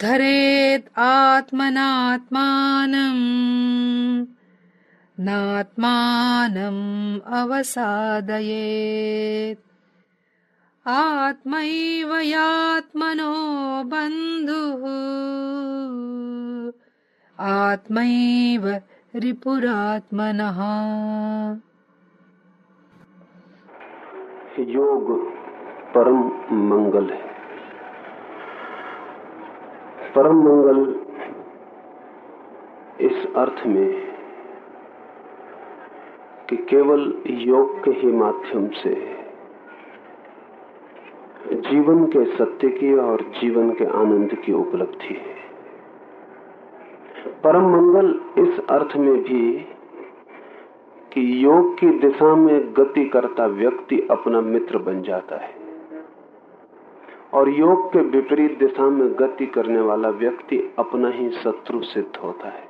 उद्धरेत् आत्मनात्मानम् नात्मानम् अवसादयेत्। आत्मैव यात्मनो बन्धुः आत्मैव रिपुरात्मनः। योग परम मंगल है। परम मंगल इस अर्थ में कि केवल योग के ही माध्यम से जीवन के सत्य की और जीवन के आनंद की उपलब्धि है। परम मंगल इस अर्थ में भी कि योग की दिशा में गति करता व्यक्ति अपना मित्र बन जाता है। और योग के विपरीत दिशा में गति करने वाला व्यक्ति अपना ही शत्रु सिद्ध होता है।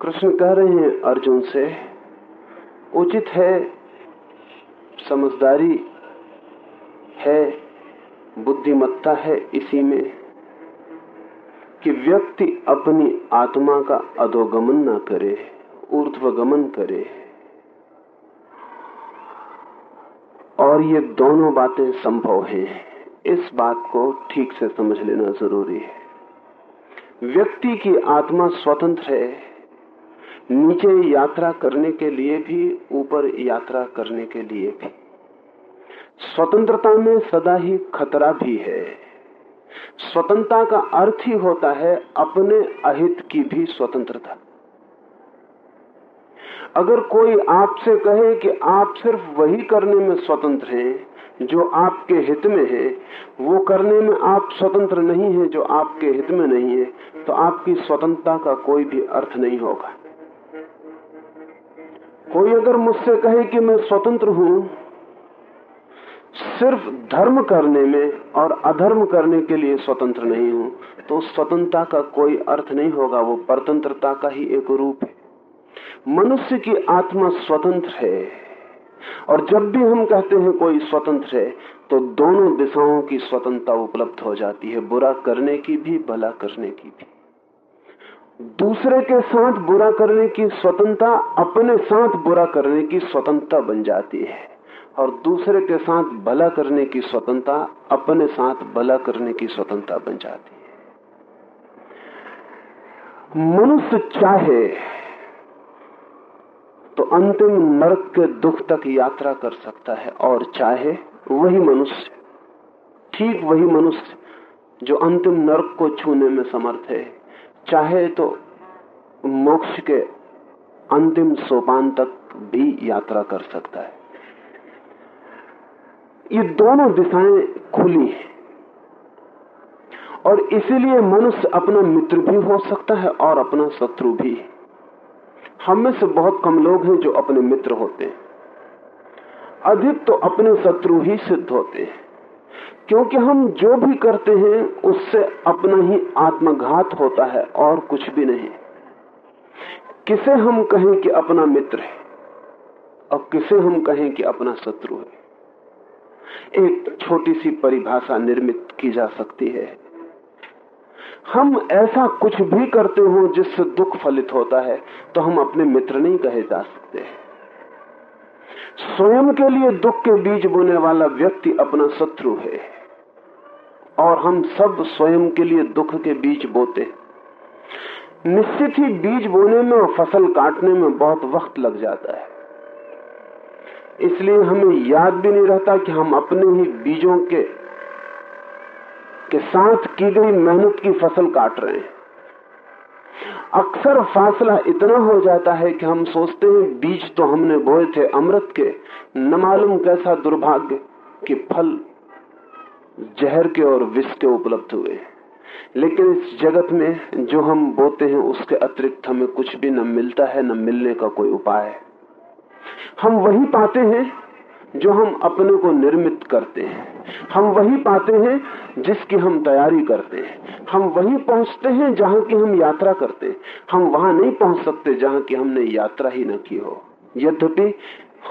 कृष्ण कह रहे हैं, अर्जुन से उचित है, समझदारी है, बुद्धिमत्ता है इसी में कि व्यक्ति अपनी आत्मा का अधोगमन न करे, ऊर्ध्वगमन करे। और ये दोनों बातें संभव हैं। इस बात को ठीक से समझ लेना ज़रूरी है। व्यक्ति की आत्मा स्वतंत्र है। नीचे यात्रा करने के लिए भी, ऊपर यात्रा करने के लिए भी। स्वतंत्रता में सदा ही खतरा भी है। स्वतंत्रता का अर्थ ही होता है अपने अहित की भी स्वतंत्रता। अगर कोई आपसे कहे कि आप सिर्फ़ वही करने में स्वतंत्र हैं, जो आपके हित में है, वो करने में आप स्वतंत्र नहीं है, जो आपके हित में नहीं है तो आपकी स्वतंत्रता का कोई भी अर्थ नहीं होगा। कोई अगर मुझसे कहे कि मैं स्वतंत्र हूँ, सिर्फ़ धर्म करने में और अधर्म करने के लिए स्वतंत्र नहीं हूँ तो स्वतंत्रता का कोई अर्थ नहीं होगा, वो परतंत्रता का ही एक रूप है। मनुष्य की आत्मा स्वतंत्र है। और जब भी हम कहते हैं कोई स्वतंत्र है तो दोनों दिशाओं की स्वतंत्रता उपलब्ध हो जाती है, बुरा करने की भी, भला करने की भी। दूसरे के साथ बुरा करने की स्वतंत्रता, अपने साथ बुरा करने की स्वतंत्रता बन जाती है। और दूसरे के साथ भला करने की स्वतंत्रता, अपने साथ भला करने की स्वतंत्रता बन जाती है। मनुष्य चाहे तो अंतिम नरक के दुख तक यात्रा कर सकता है और चाहे वही मनुष्य, ठीक वही मनुष्य जो अंतिम नरक को छूने में समर्थ है, चाहे तो मोक्ष के अंतिम सोपान तक भी यात्रा कर सकता है। ये दोनों दिशाएँ खुली हैं और इसीलिए मनुष्य अपना मित्र भी हो सकता है और अपना शत्रु भी। हम में से बहुत कम लोग हैं जो अपने मित्र होते हैं। अधिक तो अपने शत्रु ही सिद्ध होते हैं। क्योंकि हम जो भी करते हैं, उससे अपना ही आत्मघात होता है और कुछ भी नहीं। किसे हम कहें कि अपना मित्र है? और किसे हम कहें कि अपना शत्रु है? एक छोटी सी परिभाषा निर्मित की जा सकती है। हम ऐसा कुछ भी करते हो जिससे दुख फलित होता है तो हम अपने मित्र नहीं कहे जा सकते। स्वयं के लिए दुख के बीज बोने वाला व्यक्ति अपना शत्रु है। और हम सब स्वयं के लिए दुख के बीज बोते निश्चित ही बीज बोने में और फ़सल काटने में बहुत वक्त लग जाता है। इसलिए हमें याद भी नहीं रहता कि हम अपने ही बीजों के के साथ की गई मेहनत की फ़सल काट रहे हैं। अक्सर फासला इतना हो जाता है कि हम सोचते हैं, बीज तो हमने बोए थे अमृत के। न मालूम कैसा दुर्भाग्य कि फल जहर के और विष के उपलब्ध हुए लेकिन इस जगत में जो हम बोते हैं, उसके अतिरिक्त हमें कुछ भी न मिलता है, न मिलने का कोई उपाय हम वही पाते हैं जो हम अपने को निर्मित करते हैं। हम वही पाते हैं जिसकी हम तैयारी करते हैं। हम वही पहुँचते हैं जहाँ की हम यात्रा करते हैं। हम वहाँ नहीं पहुँच सकते जहाँ की हमने यात्रा ही न की हो। यद्यपि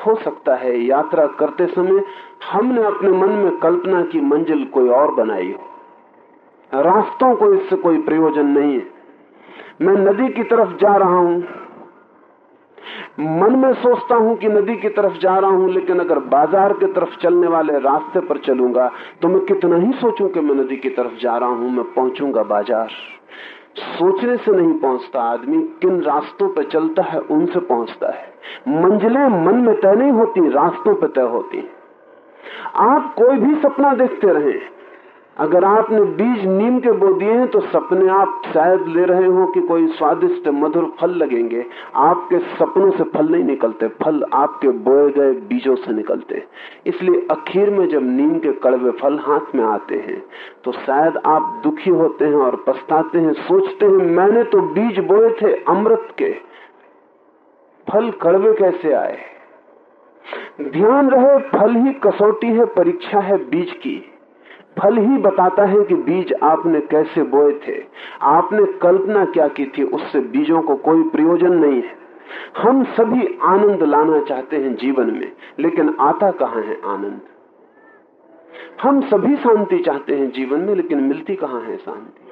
हो सकता है यात्रा करते समय हमने अपने मन में कल्पना की मंजिल कोई और बनाई हो। रास्तों को इससे कोई प्रयोजन नहीं है। मैं नदी की तरफ़ जा रहा हूँ। मन में सोचता हूँ कि नदी की तरफ़ जा रहा हूँ, लेकिन अगर बाज़ार की तरफ़ चलने वाले रास्ते पर चलूँगा तो मैं कितना ही सोचूं कि मैं नदी की तरफ़ जा रहा हूँ, मैं पहुंचूँगा बाज़ार। सोचने से नहीं पहुँचता आदमी, किन रास्तों पर चलता है, उनसे पहुँचता है। मंजिलें मन में तय नहीं होती, रास्तों पर तय होती आप कोई भी सपना देखते रहें अगर आपने बीज नीम के बो दिए हैं तो सपने आप शायद ले रहे हो कि कोई स्वादिष्ट मधुर फल लगेंगे। आपके सपनों से फल नहीं निकलते, फल आपके बोए गए बीजों से निकलते। इसलिए आखिर में जब नीम के कड़वे फल हाथ में आते हैं तो शायद आप दुखी होते हैं और पछताते हैं, सोचते हैं, मैंने तो बीज बोए थे अमृत के। फल कड़वे कैसे आए? ध्यान रहे, फल ही कसौटी है, परीक्षा है बीज की। फल ही बताता है कि बीज आपने कैसे बोए थे। आपने कल्पना क्या की थी, उससे बीजों को कोई प्रयोजन नहीं है। हम सभी आनंद लाना चाहते हैं जीवन में, लेकिन आता कहाँ है आनंद? हम सभी शांति चाहते हैं जीवन में, लेकिन मिलती कहाँ है शांति?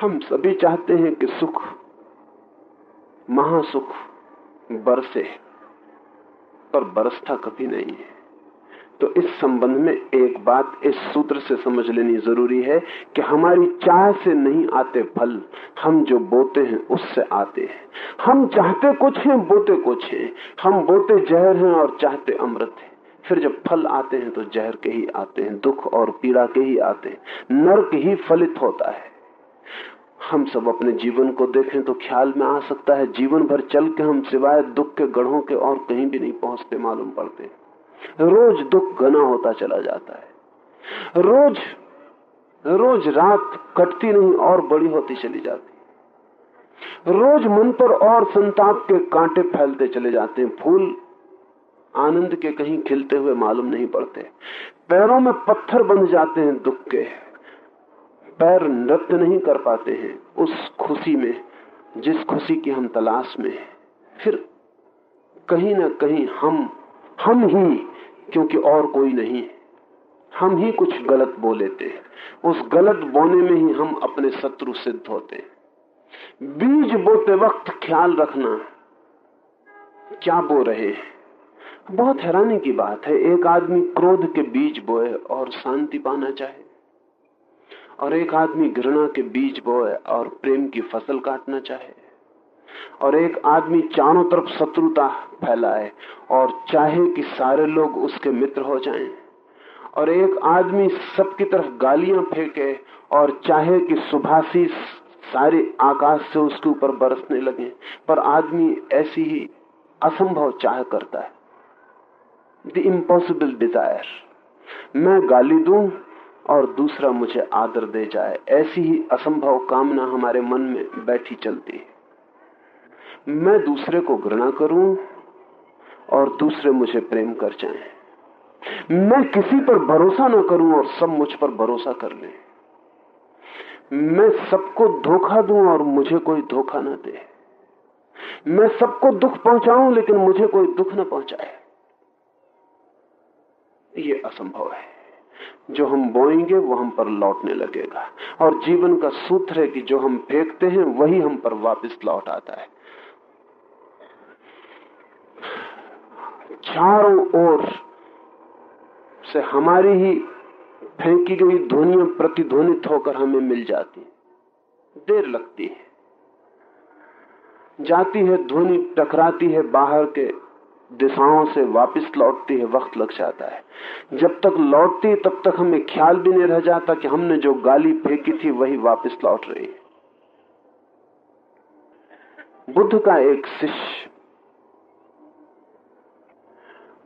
हम सभी चाहते हैं कि सुख, महासुख बरसे, पर बरसता कभी नहीं है। तो इस संबंध में एक बात इस सूत्र से समझ लेनी ज़रूरी है कि हमारी चाह से नहीं आते फल, हम जो बोते हैं उससे आते हैं। हम चाहते कुछ हैं, बोते कुछ हैं। हम बोते जहर हैं और चाहते अमृत हैं। फिर जब फल आते हैं तो जहर के ही आते हैं, दुख और पीड़ा के ही आते हैं। नर्क ही फलित होता है। हम सब अपने जीवन को देखें तो ख्याल में आ सकता है, जीवन भर चल के हम सिवाय दुख के गढ़ों के और कहीं भी नहीं पहुँचते, मालूम पड़ते। हैं रोज दुख घना होता चला जाता है। रोज रोज रात कटती नहीं और बड़ी होती चली जाती। रोज मन पर और संताप के कांटे फैलते चले जाते हैं। फूल आनंद के कहीं खिलते हुए मालूम नहीं पड़ते। पैरों में पत्थर बंध जाते हैं दुख के। पैर नृत्य नहीं कर पाते हैं उस खुशी में, जिस खुशी की हम तलाश में फिर कहीं ना कहीं हम हम ही, क्योंकि और कोई नहीं हम ही कुछ गलत बोलेते हैं उस गलत बोने में ही हम अपने शत्रु सिद्ध होते। हैं बीज बोते वक्त ख्याल रखना। क्या बो रहे हैं? बहुत हैरानी की बात है। एक आदमी क्रोध के बीज बोए और शांति पाना चाहे। और एक आदमी घृणा के बीज बोए और प्रेम की फ़सल काटना चाहे। और एक आदमी चारों तरफ़ शत्रुता फैलाए और चाहे कि सारे लोग उसके मित्र हो जाएँ। और एक आदमी सबकी तरफ़ गालियाँ फेंके और चाहे कि सुभाषी सारे आकाश से उसके ऊपर बरसने लगे, पर आदमी ऐसी ही असंभव चाह करता है। द इम्पॉसिबल डिज़ायर मैं गाली दू और दूसरा मुझे आदर दे जाए, ऐसी ही असंभव कामना हमारे मन में बैठी चलती है। मैं दूसरे को घृणा करूँ और दूसरे मुझे प्रेम कर जाएँ। मैं किसी पर भरोसा ना करूँ और सब मुझ पर भरोसा कर ले। मैं सबको धोखा दूँ और मुझे कोई धोखा ना दे। मैं सबको दुख पहुंचाऊं, लेकिन मुझे कोई दुख ना पहुँचाए। ये असंभव है। जो हम बोएँगे, वो हम पर लौटने लगेगा। और जीवन का सूत्र है कि जो हम फेंकते हैं, वही हम पर वापस लौट आता है। चारों ओर से हमारी ही फेंकी गई ध्वनियाँ प्रतिध्वनित होकर हमें मिल जाती देर लगती है। जाती है, ध्वनि टकराती है, बाहर के दिशाओं से वापस लौटती है, वक्त लग जाता है। जब तक लौटती है तब तक हमें ख्याल भी नहीं रह जाता कि हमने जो गाली फेंकी थी, वही वापस लौट रही है। बुद्ध का एक शिष्य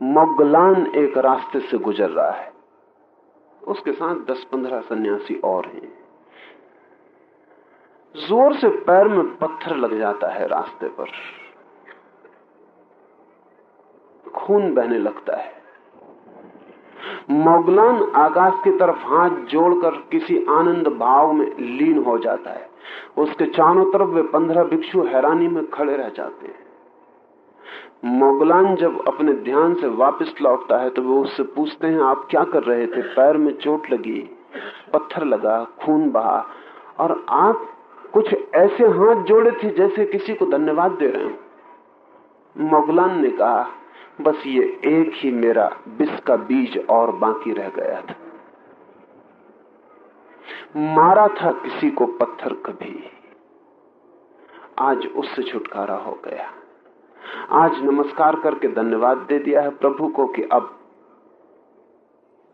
मोगलान एक रास्ते से गुजर रहा है। उसके साथ दस पंद्रह सन्यासी और हैं। ज़ोर से पैर में पत्थर लग जाता है रास्ते पर। खून बहने लगता है। मोगलान आकाश की तरफ़ हाथ जोड़कर किसी आनंद भाव में लीन हो जाता है। उसके चारों तरफ़ वे पंद्रह भिक्षु हैरानी में खड़े रह जाते हैं। मोगलान जब अपने ध्यान से वापस लौटता है तो वो उससे पूछते हैं, आप क्या कर रहे थे? पैर में चोट लगी, पत्थर लगा, खून बहा, और आप कुछ ऐसे हाथ जोड़े थे जैसे किसी को धन्यवाद दे रहे हो। मोगलान ने कहा, बस ये एक ही मेरा बिस का बीज और बाकी रह गया था। मारा था किसी को पत्थर कभी। आज उससे छुटकारा हो गया। आज नमस्कार करके धन्यवाद दे दिया है प्रभु को कि अब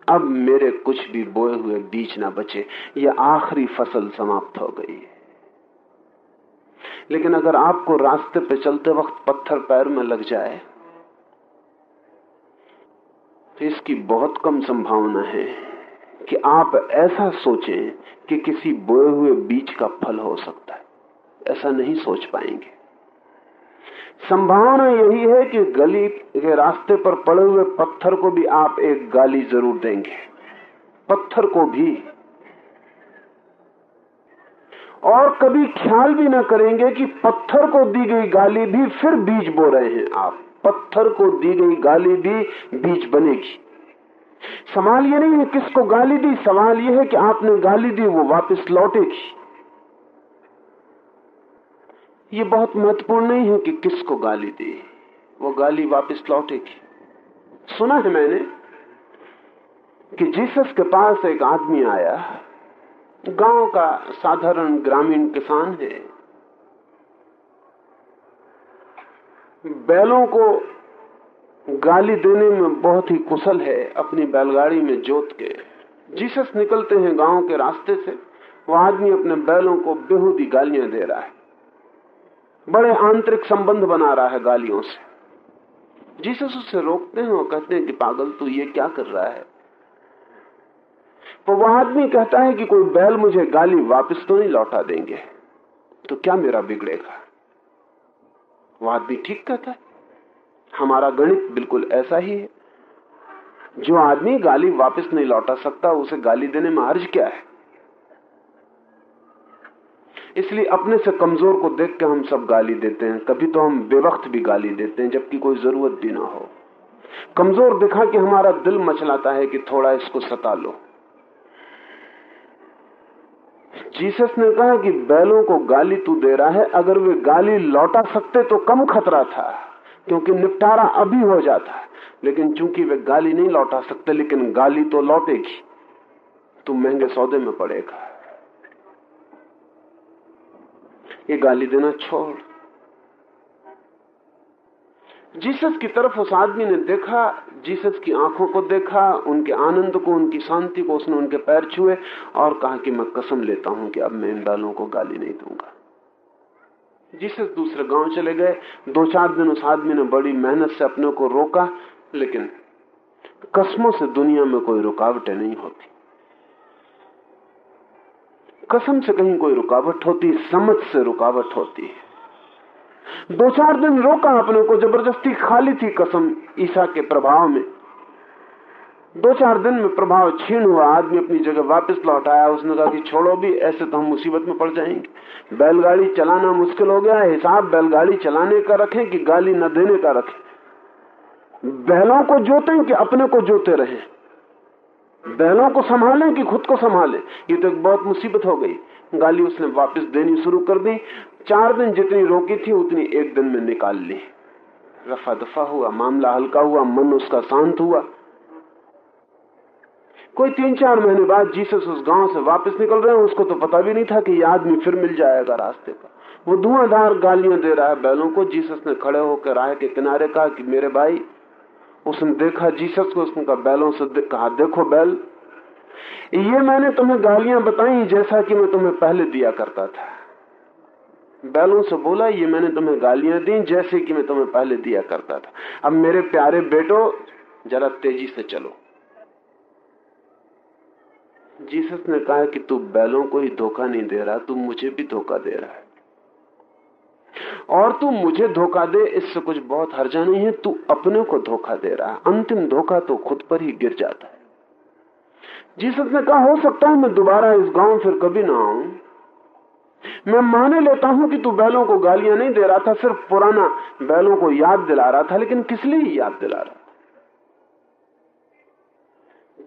अब मेरे कुछ भी बोए हुए बीज ना बचे। यह आखिरी फ़सल समाप्त हो गई है। लेकिन अगर आपको रास्ते पे चलते वक्त पत्थर पैर में लग जाए तो इसकी बहुत कम संभावना है कि आप ऐसा सोचें कि किसी बोए हुए बीज का फल हो सकता है। ऐसा नहीं सोच पाएँगे। संभावना यही है कि गली के रास्ते पर पड़े हुए पत्थर को भी आप एक गाली ज़रूर देंगे। पत्थर को भी। और कभी ख्याल भी ना करेंगे कि पत्थर को दी गई गाली भी फिर बीज बो रहे हैं आप। पत्थर को दी गई गाली भी बीज बनेगी। सवाल ये नहीं है किसको गाली दी, सवाल ये है कि आपने गाली दी, वो वापस लौटेगी। ये बहुत महत्वपूर्ण नहीं है कि किसको गाली दी। वो गाली वापस लौटेगी। सुना है मैंने कि जीसस के पास एक आदमी आया। गाँव का साधारण ग्रामीण किसान है। बैलों को गाली देने में बहुत ही कुशल है, अपनी बैलगाड़ी में जोत के। जीसस निकलते हैं गाँव के रास्ते से। वो आदमी अपने बैलों को बेहूदी गालियाँ दे रहा है। बड़े आंतरिक संबंध बना रहा है गालियों से। जीसस उससे रोकते हैं और कहते हैं कि पागल तू ये क्या कर रहा है? तो वह आदमी कहता है कि कोई बैल मुझे गाली वापस तो नहीं लौटा देंगे तो क्या मेरा बिगड़ेगा? वह आदमी ठीक कहता है, हमारा गणित बिल्कुल ऐसा ही है। जो आदमी गाली वापस नहीं लौटा सकता, उसे गाली देने में अर्ज़ क्या है? इसलिए अपने से कमज़ोर को देख के हम सब गाली देते हैं। कभी तो हम बेवक्त भी गाली देते हैं, जबकि कोई ज़रूरत भी ना हो। कमज़ोर दिखा कि हमारा दिल मचलाता है कि थोड़ा इसको सता लो। जीसस ने कहा कि बैलों को गाली तू दे रहा है, अगर वे गाली लौटा सकते तो कम खतरा था, क्योंकि निपटारा अभी हो जाता लेकिन चूँकि वे गाली नहीं लौटा सकते, लेकिन गाली तो लौटेगी। तू महँगे सौदे में पड़ेगा। ये गाली देना छोड़। जीसस की तरफ़ उस आदमी ने देखा, जीसस की आँखों को देखा, उनके आनंद को, उनकी शांति को उसने उनके पैर छुए और कहा कि मैं कसम लेता हूँ कि अब मैं इन बालों को गाली नहीं दूँगा। जीसस दूसरे गाँव चले गए। दो चार दिन उस आदमी ने बड़ी मेहनत से अपने को रोका, लेकिन कस्मों से दुनिया में कोई रुकावटें नहीं होती। कसम से कहीं कोई रुकावट होती, समझ से रुकावट होती है। दो चार दिन रोका अपने को, ज़बरदस्ती खाली थी कसम ईसा के प्रभाव में। दो चार दिन में प्रभाव छीन हुआ, आदमी अपनी जगह वापस लौट आया, उसने कहा कि छोड़ो भी, ऐसे तो हम मुसीबत में पड़ जाएँगे। बैलगाड़ी चलाना मुश्किल हो गया, हिसाब बैलगाड़ी चलाने का रखें कि गाली न देने का रखें। बैलों को जोते कि अपने को जोते रहे। बैलों को संभालें कि खुद को संभालें? ये तो एक बहुत मुसीबत हो गई। गाली उसने वापस देनी शुरू कर दी। चार दिन जितनी रोकी थी, उतनी एक दिन में निकाल ली। रफा दफ़ा हुआ, मामला हल्का हुआ, मन उसका शांत हुआ। कोई तीन चार महीने बाद जीसस उस गाँव से वापस निकल रहे हैं, उसको तो पता भी नहीं था कि यह आदमी फिर मिल जाएगा रास्ते पर। वो धुआंधार गालियाँ दे रहा है बैलों को। जीसस ने खड़े होकर राह के किनारे कहा कि, मेरे भाई उसने देखा, जीसस को उसने कहा, बैलों से कहा, देखो बैल, ये मैंने तुम्हें गालियाँ बताई जैसा कि मैं तुम्हें पहले दिया करता था। बैलों से बोला, ये मैंने तुम्हें गालियाँ दी जैसे कि मैं तुम्हें पहले दिया करता था। अब मेरे प्यारे बेटो, जरा तेज़ी से चलो। जीसस ने कहा कि तू बैलों को ही धोखा नहीं दे रहा, तू मुझे भी धोखा दे रहा है। और तू मुझे धोखा दे, इससे कुछ बहुत हर्जा नहीं है। तू अपने को धोखा दे रहा है। अंतिम धोखा तो खुद पर ही गिर जाता है। जीसस ने कहा, हो सकता है मैं दोबारा इस गाँव फिर कभी ना आऊँ। मैं माने लेता हूँ कि तू बैलों को गालियाँ नहीं दे रहा था, सिर्फ़ पुराना बैलों को याद दिला रहा था, लेकिन किस लिए याद दिला रहा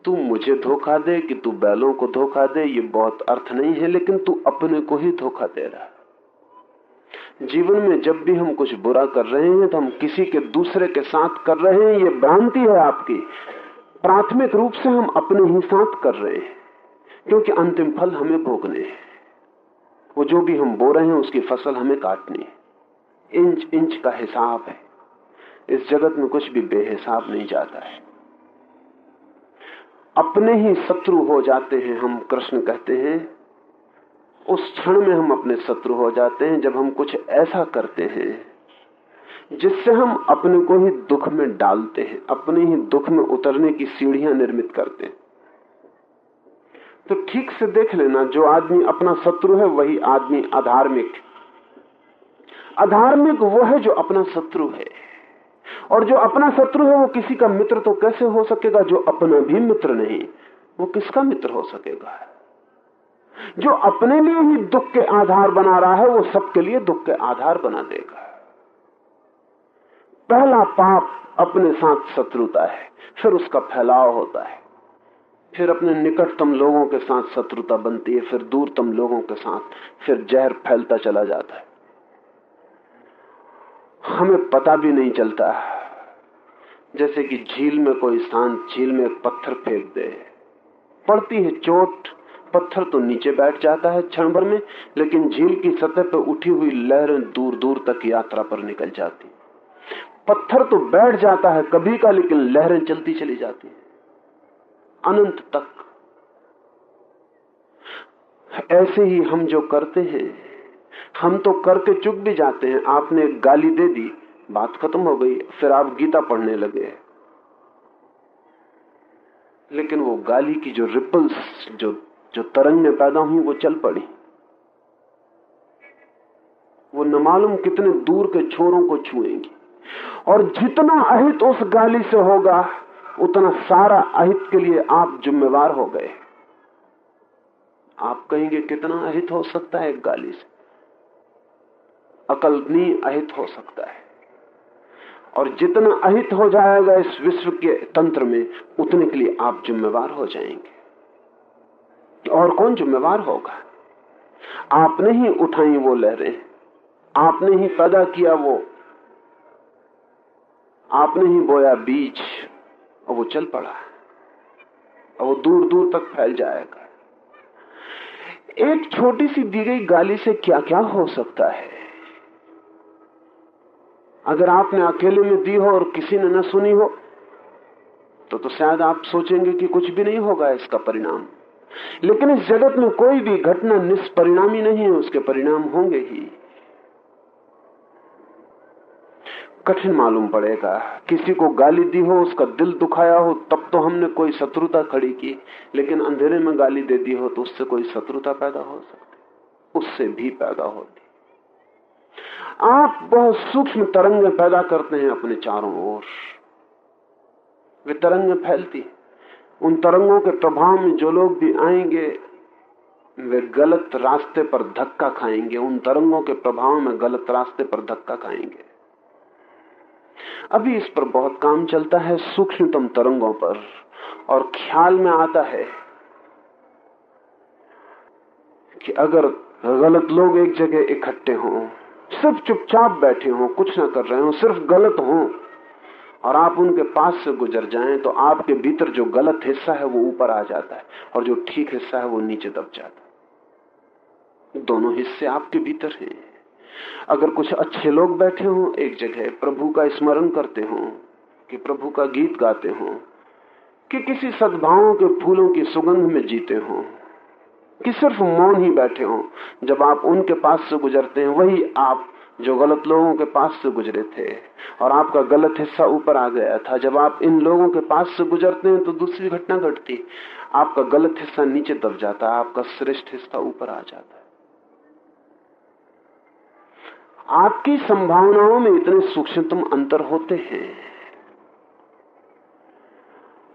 तू मुझे धोखा दे कि तू बैलों को धोखा दे, ये बहुत अर्थ नहीं है, लेकिन तू अपने को ही धोखा दे रहा जीवन में जब भी हम कुछ बुरा कर रहे हैं तो हम किसी के दूसरे के साथ कर रहे हैं, ये भ्रांति है आपकी। प्राथमिक रूप से हम अपने ही साथ कर रहे हैं, क्योंकि अंतिम फल हमें भोगने हैं। वो जो भी हम बो रहे हैं, उसकी फ़सल हमें काटनी है। इंच इंच का हिसाब है। इस जगत में कुछ भी बेहिसाब नहीं जाता है। अपने ही शत्रु हो जाते हैं, हम कृष्ण कहते हैं। उस क्षण में हम अपने शत्रु हो जाते हैं जब हम कुछ ऐसा करते हैं जिससे हम अपने को ही दुख में डालते हैं, अपने ही दुख में उतरने की सीढ़ियाँ निर्मित करते हैं। तो ठीक से देख लेना, जो आदमी अपना शत्रु है, वही आदमी अधार्मिक अधार्मिक वो है जो अपना शत्रु है। और जो अपना शत्रु है, वो किसी का मित्र तो कैसे हो सकेगा? जो अपना भी मित्र नहीं, वो किसका मित्र हो सकेगा? जो अपने लिए ही दुख के आधार बना रहा है, वो सबके लिए दुख के आधार बना देगा। पहला पाप अपने साथ शत्रुता है, फिर उसका फैलाव होता है। फिर अपने निकटतम लोगों के साथ शत्रुता बनती है, फिर दूरतम लोगों के साथ, फिर जहर फैलता चला जाता है। हमें पता भी नहीं चलता, जैसे कि झील में कोई शांत झील में पत्थर फेंक दे, पड़ती है चोट पत्थर तो नीचे बैठ जाता है क्षण भर में, लेकिन झील की सतह पर उठी हुई लहरें दूर दूर तक यात्रा पर निकल जाती पत्थर तो बैठ जाता है कभी का, लेकिन लहरें चलती चली जाती है। अनंत तक। ऐसे ही हम जो करते हैं, हम तो करके चुप भी जाते हैं। आपने गाली दे दी, बात खत्म हो गई, फिर आप गीता पढ़ने लगे लेकिन वो गाली की जो रिपल्स जो जो तरंगें पैदा हुई, वो चल पड़ी। वो न मालूम कितने दूर के छोरों को छुएँगी। और जितना अहित उस गाली से होगा, उतना सारा अहित के लिए आप जिम्मेवार हो गए। आप कहेंगे, कितना अहित हो सकता है एक गाली से? अकल्पनीय अहित हो सकता है। और जितना अहित हो जाएगा इस विश्व के तंत्र में, उतने के लिए आप जिम्मेवार हो जाएँगे। और कौन जिम्मेवार होगा? आपने ही उठाई वो लहरें, आपने ही पैदा किया वो, आपने ही बोया बीज, और वो चल पड़ा। और वो दूर दूर तक फैल जाएगा। एक छोटी सी दी गई गाली से क्या क्या हो सकता है? अगर आपने अकेले में दी हो और किसी ने न सुनी हो तो तो शायद आप सोचेंगे कि कुछ भी नहीं होगा इसका परिणाम। लेकिन इस जगत में कोई भी घटना निष्परिणामी नहीं है, उसके परिणाम होंगे ही। कठिन मालूम पड़ेगा, किसी को गाली दी हो, उसका दिल दुखाया हो, तब तो हमने कोई शत्रुता खड़ी की। लेकिन अंधेरे में गाली दे दी हो तो उससे कोई शत्रुता पैदा हो सकती, उससे भी पैदा होती। आप बहुत सूक्ष्म तरंगें पैदा करते हैं अपने चारों ओर। वे तरंगें फैलती उन तरंगों के प्रभाव में जो लोग भी आएँगे, वे गलत रास्ते पर धक्का खाएँगे। उन तरंगों के प्रभाव में गलत रास्ते पर धक्का खाएँगे। अभी इस पर बहुत काम चलता है सूक्ष्मतम तरंगों पर, और ख्याल में आता है कि अगर गलत लोग एक जगह इकट्ठे हों सिर्फ़ चुपचाप बैठे हों, कुछ ना कर रहे हो, सिर्फ़ गलत हों और आप उनके पास से गुजर जाएँ तो आपके भीतर जो गलत हिस्सा है वो ऊपर आ जाता है और जो ठीक हिस्सा है वो नीचे दब जाता है। दोनों हिस्से आपके भीतर हैं। अगर कुछ अच्छे लोग बैठे हों एक जगह, प्रभु का स्मरण करते हों, कि प्रभु का गीत गाते हों, कि किसी सद्भावों के फूलों की सुगंध में जीते हों, कि सिर्फ़ मौन ही बैठे हों, जब आप उनके पास से गुजरते हैं, वही आप जो गलत लोगों के पास से गुजरे थे और आपका गलत हिस्सा ऊपर आ गया था। जब आप इन लोगों के पास से गुजरते हैं तो दूसरी घटना घटती। आपका गलत हिस्सा नीचे दब जाता है, आपका श्रेष्ठ हिस्सा ऊपर आ जाता है। आपकी संभावनाओं में इतने सूक्ष्मतम अंतर होते हैं।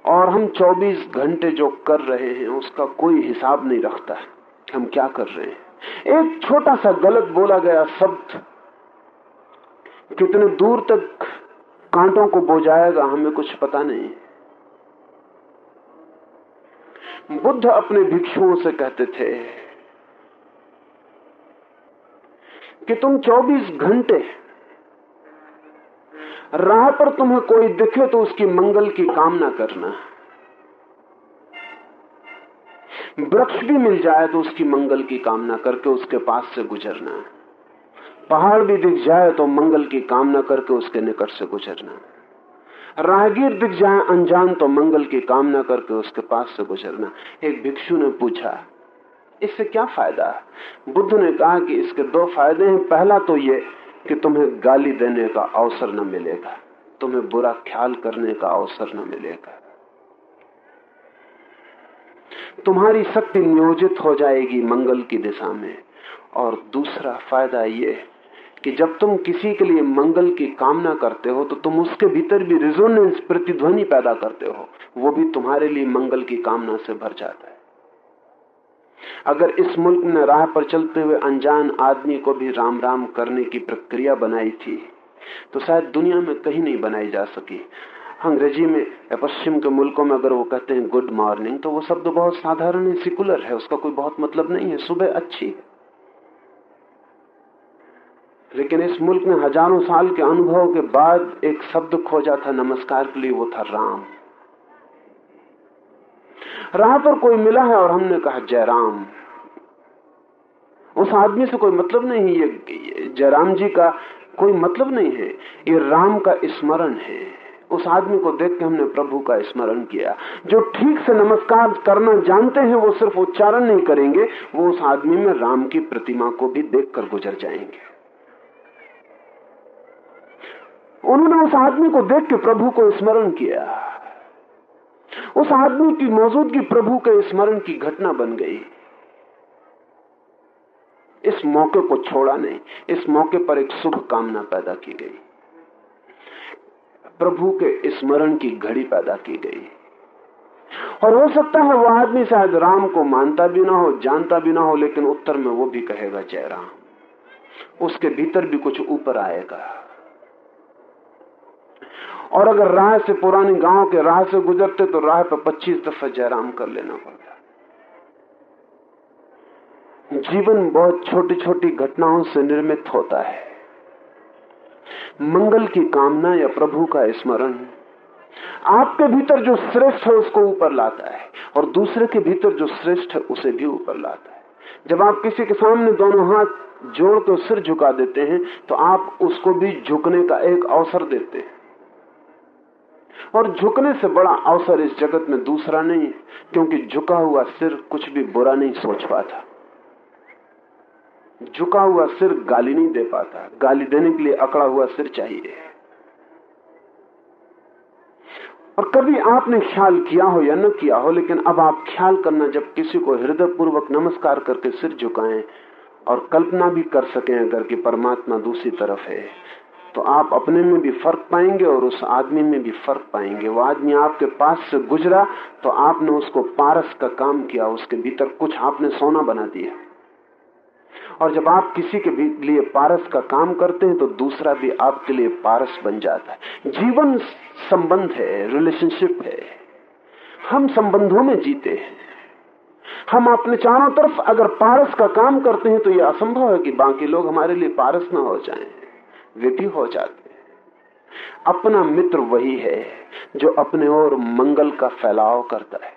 और हम 24 घंटे जो कर रहे हैं, उसका कोई हिसाब नहीं रखता। हम क्या कर रहे हैं? एक छोटा सा गलत बोला गया शब्द कितने दूर तक कांटों को बोझाएगा हमें कुछ पता नहीं। बुद्ध अपने भिक्षुओं से कहते थे कि तुम 24 घंटे राह पर तुम्हें कोई दिखे तो उसकी मंगल की कामना करना। वृक्ष भी मिल जाए तो उसकी मंगल की कामना करके उसके पास से गुजरना। पहाड़ भी दिख जाए तो मंगल की कामना करके उसके निकट से गुजरना। राहगीर दिख जाए, अनजान तो मंगल की कामना करके उसके पास से गुजरना। एक भिक्षु ने पूछा, इससे क्या फ़ायदा? बुद्ध ने कहा कि इसके दो फ़ायदे हैं। पहला तो ये कि तुम्हें गाली देने का अवसर न मिलेगा। तुम्हें बुरा ख्याल करने का अवसर न मिलेगा। तुम्हारी शक्ति नियोजित हो जाएगी मंगल की दिशा में। और दूसरा फ़ायदा ये कि जब तुम किसी के लिए मंगल की कामना करते हो तो तुम उसके भीतर भी रिजोनेंस प्रतिध्वनि पैदा करते हो। वो भी तुम्हारे लिए मंगल की कामना से भर जाता है। अगर इस मुल्क ने राह पर चलते हुए अनजान आदमी को भी राम राम करने की प्रक्रिया बनाई थी तो शायद दुनिया में कहीं नहीं बनाई जा सकी। अंग्रेज़ी में पश्चिम के मुल्कों में अगर वो कहते हैं गुड मॉर्निंग तो वो शब्द बहुत साधारण है सिकुलर है, उसका कोई बहुत मतलब नहीं है, सुबह अच्छी है। लेकिन इस मुल्क ने हज़ारों साल के अनुभव के बाद एक शब्द खोजा था, नमस्कार के लिए वो था राम। राह पर कोई मिला है और हमने कहा, जयराम। उस आदमी से कोई मतलब नहीं ये जयराम जी का कोई मतलब नहीं है। ये राम का स्मरण है। उस आदमी को देख के हमने प्रभु का स्मरण किया। जो ठीक से नमस्कार करना जानते हैं, वो सिर्फ़ उच्चारण नहीं करेंगे, वो उस आदमी में राम की प्रतिमा को भी देखकर गुजर जाएँगे। उन्होंने उस आदमी को देख के प्रभु को स्मरण किया। उस आदमी की मौजूदगी प्रभु के स्मरण की घटना बन गई। इस मौके को छोड़ा नहीं, इस मौके पर एक शुभ कामना पैदा की गई। प्रभु के स्मरण की घड़ी पैदा की गई। और हो सकता है वह आदमी शायद राम को मानता भी ना हो, जानता भी ना हो, लेकिन उत्तर में वो भी कहेगा जय राम उसके भीतर भी कुछ ऊपर आएगा। और अगर राह से पुराने गाँव के राह से गुजरते तो राह पर 25 दफ़ा जयराम कर लेना पड़ता। जीवन बहुत छोटी छोटी घटनाओं से निर्मित होता है। मंगल की कामना या प्रभु का स्मरण आपके भीतर जो श्रेष्ठ है उसको ऊपर लाता है और दूसरे के भीतर जो श्रेष्ठ है उसे भी ऊपर लाता है। जब आप किसी के सामने दोनों हाथ जोड़ कर सिर झुका देते हैं तो आप उसको भी झुकने का एक अवसर देते हैं। और झुकने से बड़ा अवसर इस जगत में दूसरा नहीं है, क्योंकि झुका हुआ सिर कुछ भी बुरा नहीं सोच पाता। झुका हुआ सिर गाली नहीं दे पाता। गाली देने के लिए अकड़ा हुआ सिर चाहिए। और कभी आपने ख्याल किया हो या न किया हो, लेकिन अब आप ख्याल करना जब किसी को हृदय पूर्वक नमस्कार करके सिर झुकाएँ और कल्पना भी कर सकें अगर कि परमात्मा दूसरी तरफ़ है। तो आप अपने में भी फ़र्क पाएँगे और उस आदमी में भी फ़र्क पाएँगे। वो आदमी आपके पास से गुजरा तो आपने उसको पारस का काम किया, उसके भीतर कुछ आपने सोना बना दिया। और जब आप किसी के लिए पारस का काम करते हैं तो दूसरा भी आपके लिए पारस बन जाता है। जीवन संबंध है रिलेशनशिप है। हम संबंधों में जीते हैं। हम अपने चारों तरफ़ अगर पारस का काम करते हैं तो यह असंभव है कि बाकी लोग हमारे लिए पारस ना हो जाएँ। वे भी हो जाते हैं। अपना मित्र वही है जो अपने ओर मंगल का फैलाव करता है,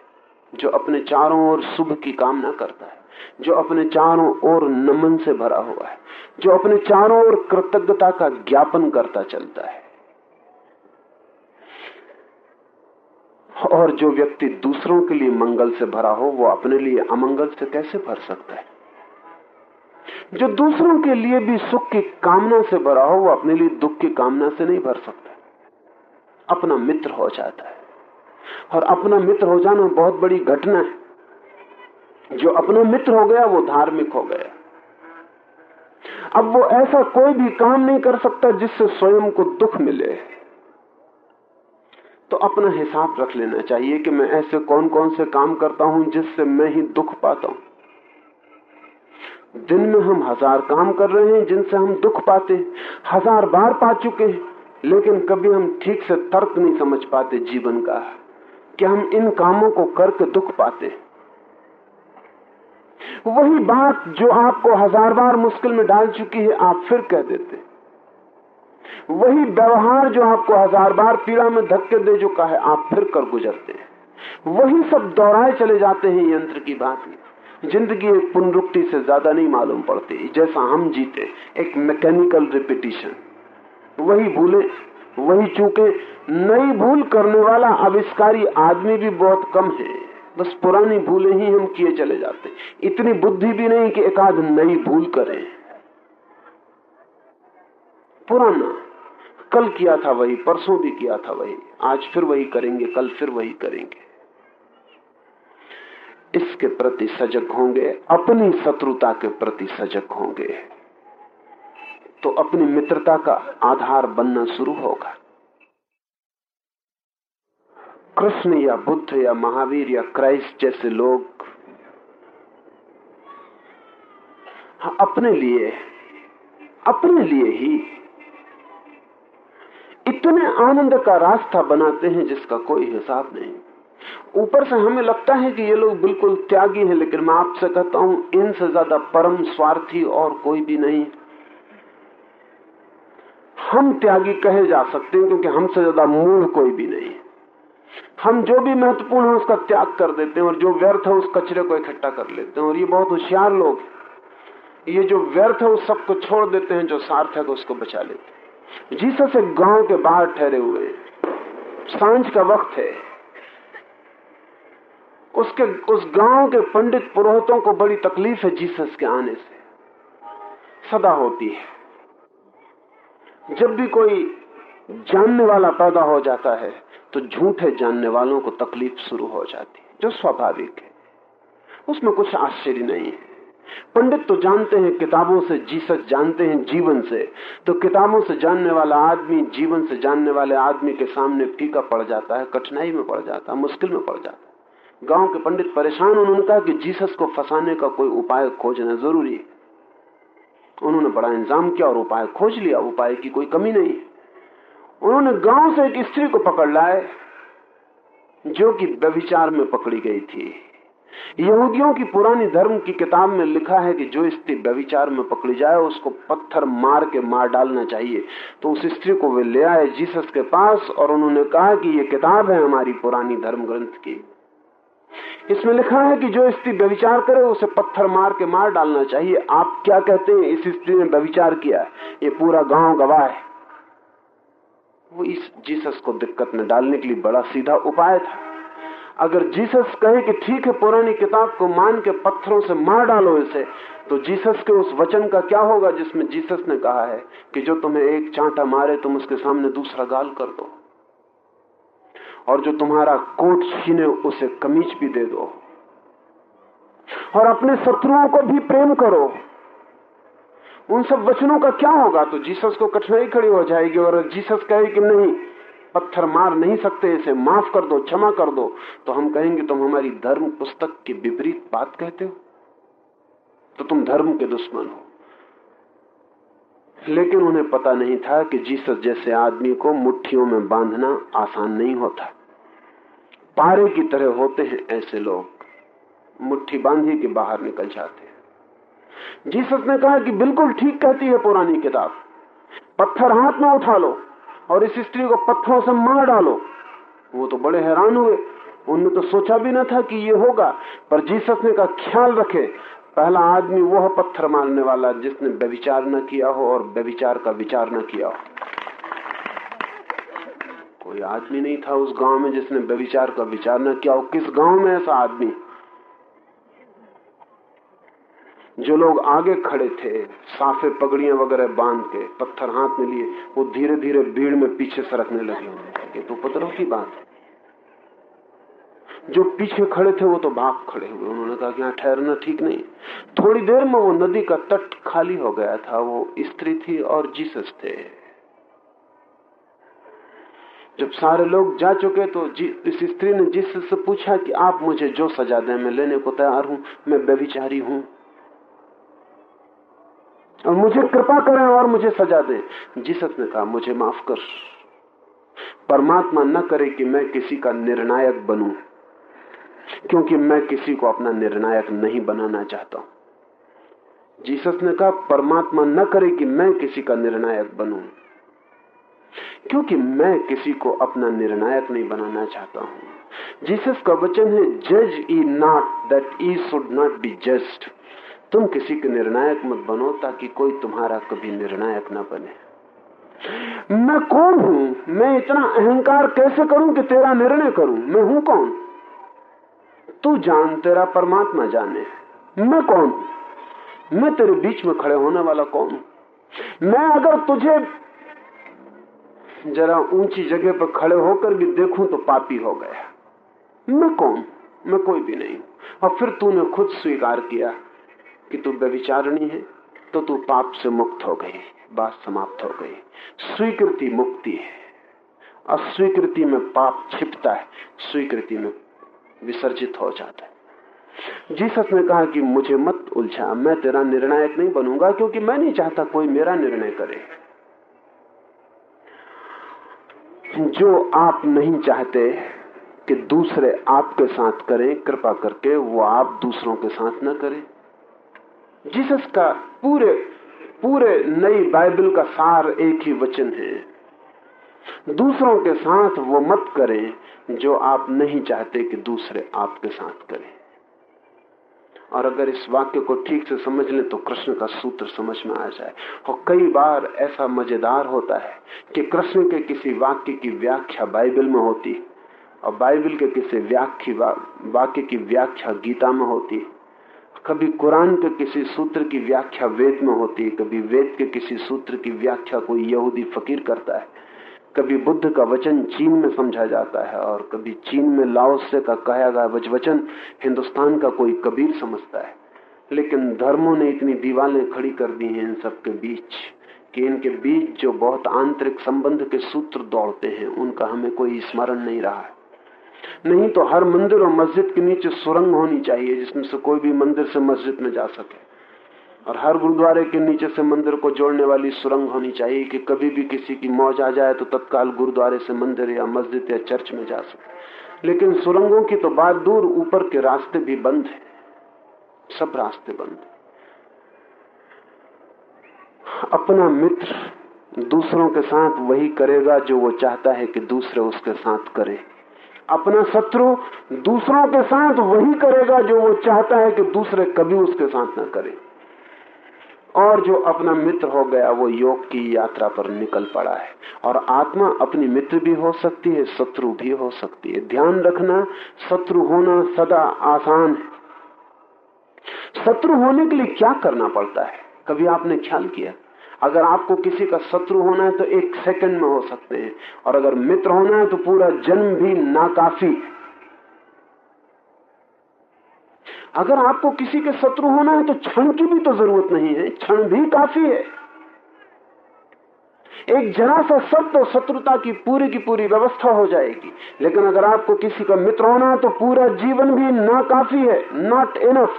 जो अपने चारों ओर शुभ की कामना करता है, जो अपने चारों ओर नमन से भरा हुआ है, जो अपने चारों ओर कृतज्ञता का ज्ञापन करता चलता है। और जो व्यक्ति दूसरों के लिए मंगल से भरा हो, वो अपने लिए अमंगल से कैसे भर सकता है? जो दूसरों के लिए भी सुख की कामना से भरा हो, वो अपने लिए दुख की कामना से नहीं भर सकता। अपना मित्र हो जाता है। और अपना मित्र हो जाना बहुत बड़ी घटना है। जो अपना मित्र हो गया, वो धार्मिक हो गया। अब वो ऐसा कोई भी काम नहीं कर सकता जिससे स्वयं को दुख मिले। तो अपना हिसाब रख लेना चाहिए कि मैं ऐसे कौन कौन से काम करता हूँ जिससे मैं ही दुख पाता हूँ। दिन में हम हज़ार काम कर रहे हैं, जिनसे हम दुख पाते हज़ार बार पा चुके हैं, लेकिन कभी हम ठीक से तर्क नहीं समझ पाते जीवन का। कि हम इन कामों को करके दुख पाते वही बात जो आपको हज़ार बार मुश्किल में डाल चुकी है, आप फिर कह देते वही व्यवहार जो आपको हज़ार बार पीड़ा में धक्के दे चुका है, आप फिर कर गुजरते वही सब दोहराए चले जाते हैं यंत्र की बात ज़िंदगी एक पुनरुक्ति से ज़्यादा नहीं मालूम पड़ती। जैसा हम जीते, एक मैकेनिकल रिपीटिशन वही भूले, वही चूके, नई भूल करने वाला आविष्कारी आदमी भी बहुत कम है। बस पुरानी भूलें ही हम किए चले जाते। इतनी बुद्धि भी नहीं कि एक आध नई भूल करें। पुराना, कल किया था वही, परसों भी किया था वही। आज फिर वही करेंगे, कल फिर वही करेंगे। इसके प्रति सजग होंगे अपनी शत्रुता के प्रति सजग होंगे। तो अपनी मित्रता का आधार बनना शुरू होगा। कृष्ण या बुद्ध या महावीर या क्राइस्ट जैसे लोग हाँ, अपने लिए अपने लिए ही इतने आनंद का रास्ता बनाते हैं जिसका कोई हिसाब नहीं। ऊपर से हमें लगता है कि ये लोग बिल्कुल त्यागी हैं, लेकिन मैं आपसे कहता हूँ, इनसे ज़्यादा परम स्वार्थी और कोई भी नहीं। हम त्यागी कहे जा सकते हैं, क्योंकि हमसे ज़्यादा मूल कोई भी नहीं। हम जो भी महत्वपूर्ण है, उसका त्याग कर देते हैं, और जो व्यर्थ है, उस कचरे को इकट्ठा कर लेते हैं। और ये बहुत होशियार लोग ये जो व्यर्थ है, उस सबको छोड़ देते हैं, जो सार्थक है उसको बचा लेते हैं। जीसस गाँव के बाहर ठहरे हुए साँझ का वक्त है। उसके, उस गाँव के पंडित पुरोहितों को बड़ी तकलीफ़ है जीसस के आने से। सदा होती है। जब भी कोई जानने वाला पैदा हो जाता है तो झूठे जानने वालों को तकलीफ़ शुरू हो जाती है, जो स्वाभाविक है। उसमें कुछ आश्चर्य नहीं है। पंडित तो जानते हैं, किताबों से जीसस जानते हैं जीवन से तो किताबों से जानने वाला आदमी, जीवन से जानने वाले आदमी के सामने फीका पड़ जाता है, कठिनाई में पड़ जाता है, मुश्किल में पड़ जाता है। गाँव के पंडित परेशान उन्होंने कहा कि जीसस को फंसाने का कोई उपाय खोजना ज़रूरी है। उन्होंने बड़ा इंतज़ाम किया और उपाय खोज लिया। उपाय की कोई कमी नहीं। उन्होंने गाँव से एक स्त्री को पकड़ लाए, जो कि व्यविचार में पकड़ी गई थी। यहूदियों की पुरानी धर्म की किताब में लिखा है कि जो स्त्री व्यविचार में पकड़ी जाए, उसको पत्थर मार के मार डालना चाहिए। तो उस स्त्री को वे ले आए जीसस के पास और उन्होंने कहा कि ये किताब है हमारी पुरानी धर्म ग्रंथ की। इसमें लिखा है कि जो स्त्री व्यविचार करे, उसे पत्थर मार के मार डालना चाहिए। आप क्या कहते हैं, इस स्त्री ने व्यविचार किया ये पूरा गाँव गवाह है। वो इस जीसस को दिक्कत में डालने के लिए बड़ा सीधा उपाय था। अगर जीसस कहे कि ठीक है, पुरानी किताब को मान के पत्थरों से मार डालो इसे तो जीसस के उस वचन का क्या होगा, जिसमें जीसस ने कहा है कि जो तुम्हें एक चांटा मारे, तुम उसके सामने दूसरा गाल कर दो। और जो तुम्हारा कोट छीने उसे कमीज भी दे दो। और अपने शत्रुओं को भी प्रेम करो। उन सब वचनों का क्या होगा? तो जीसस को कठिनाई खड़ी हो जाएगी और जीसस कहे कि नहीं, पत्थर मार नहीं सकते, इसे माफ़ कर दो, क्षमा कर दो। तो हम कहेंगे, तुम हमारी धर्म पुस्तक के विपरीत बात कहते हो? तो तुम धर्म के दुश्मन हो। लेकिन उन्हें पता नहीं था कि जीसस जैसे आदमी को मुट्ठियों में बांधना आसान नहीं होता। पारे की तरह होते हैं ऐसे लोग। मुट्ठी बांधी के बाहर निकल जाते हैं। जीसस ने कहा कि बिल्कुल ठीक कहती है पुरानी किताब। पत्थर हाथ में उठा लो और इस स्त्री को पत्थरों से मार डालो। वो तो बड़े हैरान हुए। उन्होंने तो सोचा भी ना था कि ये होगा, पर जीसस ने कहा, ख्याल रखे, पहला आदमी वो पत्थर मारने वाला जिसने व्यविचार न किया हो और व्यविचार का विचार न किया हो। कोई आदमी नहीं था उस गाँव में जिसने व्यविचार का विचार न किया। हो किस गाँव में ऐसा आदमी? जो लोग आगे खड़े थे, साफे पगड़ियाँ वगैरह बाँध के, पत्थर हाथ में लिए, वो धीरे धीरे भीड़ में पीछे सरकने लगे ये तो उपद्रव की बात है। जो पीछे खड़े थे, वो तो भाग खड़े हुए। उन्होंने कहा कि यहाँ ठहरना ठीक नहीं। थोड़ी देर में वो नदी का तट खाली हो गया था। वो स्त्री थी और जीसस थे। जब सारे लोग जा चुके तो इस स्त्री ने जीसस पूछा कि आप मुझे जो सजा दें, मैं लेने को तैयार हूँ, मैं व्यभिचारी हूँ। और मुझे कृपा करें और मुझे सजा दें। जीसस ने कहा, मुझे माफ़ कर। परमात्मा न करे कि मैं किसी का निर्णायक बनूं, क्योंकि मैं किसी को अपना निर्णायक नहीं बनाना चाहता। जीसस ने कहा, परमात्मा न करे कि मैं किसी का निर्णायक बनूं। क्योंकि मैं किसी को अपना निर्णायक नहीं बनाना चाहता हूँ। जीसस का वचन है, जज ye not that ye should not be just तुम किसी के निर्णायक मत बनो ताकि कोई तुम्हारा कभी निर्णायक न बने। मैं कौन हूँ? मैं इतना अहंकार कैसे करूँ कि तेरा निर्णय करूँ? मैं हूँ कौन? तू जान, तेरा परमात्मा जाने। मैं कौन? मैं तेरे बीच में खड़े होने वाला कौन मैं अगर तुझे जरा ऊँची जगह पर खड़े होकर भी देखूँ तो पापी हो गया। मैं कौन? मैं कोई भी नहीं। और फिर तूने खुद स्वीकार किया कि तू व्यविचारणी है तो तू पाप से मुक्त हो गई, बात समाप्त हो गई। स्वीकृति मुक्ति है। अस्वीकृति में पाप छिपता है, स्वीकृति में विसर्जित हो जाता है। जीसस ने कहा कि मुझे मत उलझा, मैं तेरा निर्णायक नहीं बनूँगा, क्योंकि मैं नहीं चाहता कोई मेरा निर्णय करे। जो आप नहीं चाहते कि दूसरे आपके साथ करें, कृपा करके वो आप दूसरों के साथ न करें। जीसस का पूरे पूरे नई बाइबल का सार एक ही वचन है। दूसरों के साथ वो मत करें जो आप नहीं चाहते कि दूसरे आपके साथ करें। और अगर इस वाक्य को ठीक से समझ लें तो कृष्ण का सूत्र समझ में आ जाए। और कई बार ऐसा मज़ेदार होता है कि कृष्ण के किसी वाक्य की व्याख्या बाइबल में होती और बाइबल के किसी व्याख्या, वाक्य की व्याख्या गीता में होती कभी कुरान के किसी सूत्र की व्याख्या वेद में होती कभी वेद के किसी सूत्र की व्याख्या कोई यहूदी फकीर करता है। कभी बुद्ध का वचन चीन में समझा जाता है और कभी चीन में लाओसे का कहा गया वचन हिंदुस्तान का कोई कबीर समझता है। लेकिन धर्मों ने इतनी दीवारें खड़ी कर दी हैं इन सबके बीच कि इनके बीच जो बहुत आंतरिक संबंध के सूत्र दौड़ते हैं, उनका हमें कोई स्मरण नहीं रहा है। नहीं तो हर मंदिर और मस्जिद के नीचे सुरंग होनी चाहिए, जिसमें से कोई भी मंदिर से मस्जिद में जा सके। और हर गुरुद्वारे के नीचे से मंदिर को जोड़ने वाली सुरंग होनी चाहिए कि कभी भी किसी की मौज आ जाए तो तत्काल गुरुद्वारे से मंदिर या मस्जिद या चर्च में जा सके। लेकिन सुरंगों की तो बात दूर, ऊपर के रास्ते भी बंद है। सब रास्ते बंद अपना मित्र दूसरों के साथ वही करेगा जो वो चाहता है कि दूसरे उसके साथ करें। अपना शत्रु दूसरों के साथ वही करेगा जो वो चाहता है कि दूसरे कभी उसके साथ ना करें। और जो अपना मित्र हो गया, वो योग की यात्रा पर निकल पड़ा है। और आत्मा अपनी मित्र भी हो सकती है, शत्रु भी हो सकती है। ध्यान रखना, शत्रु होना सदा आसान है। शत्रु होने के लिए क्या करना पड़ता है? कभी आपने ख्याल किया? अगर आपको किसी का शत्रु होना है तो एक सेकंड में हो सकते हैं। और अगर मित्र होना है तो पूरा जन्म भी नाकाफी अगर आपको किसी के शत्रु होना है तो क्षण की भी तो ज़रूरत नहीं है, क्षण भी काफ़ी है। एक जरा सा शब्द तो शत्रुता की पूरी की पूरी व्यवस्था हो जाएगी। लेकिन अगर आपको किसी का मित्र होना है तो पूरा जीवन भी ना काफ़ी है नॉट इनफ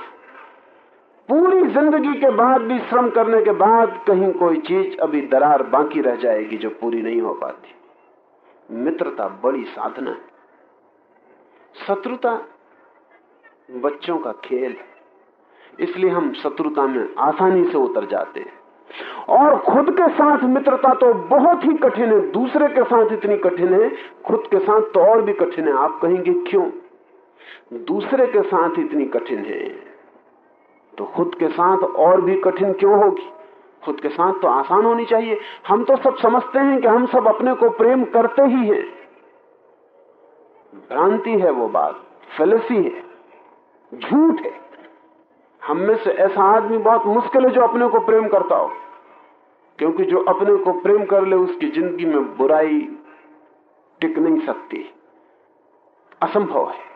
पूरी ज़िंदगी के बाद भी श्रम करने के बाद कहीं कोई चीज़ अभी दरार बाकी रह जाएगी जो पूरी नहीं हो पाती। मित्रता बड़ी साधना है। शत्रुता बच्चों का खेल इसलिए हम शत्रुता में आसानी से उतर जाते हैं। और खुद के साथ मित्रता तो बहुत ही कठिन है, दूसरे के साथ इतनी कठिन है, खुद के साथ तो और भी कठिन है। आप कहेंगे, क्यों? दूसरे के साथ इतनी कठिन है तो खुद के साथ और भी कठिन क्यों होगी? खुद के साथ तो आसान होनी चाहिए। हम तो सब समझते हैं कि हम सब अपने को प्रेम करते ही हैं। भ्रांति है वो बात, फलसी है। झूठ है। हम में से ऐसा आदमी बहुत मुश्किल है जो अपने को प्रेम करता हो। क्योंकि जो अपने को प्रेम कर ले, उसकी ज़िंदगी में बुराई टिक नहीं सकती। असंभव है।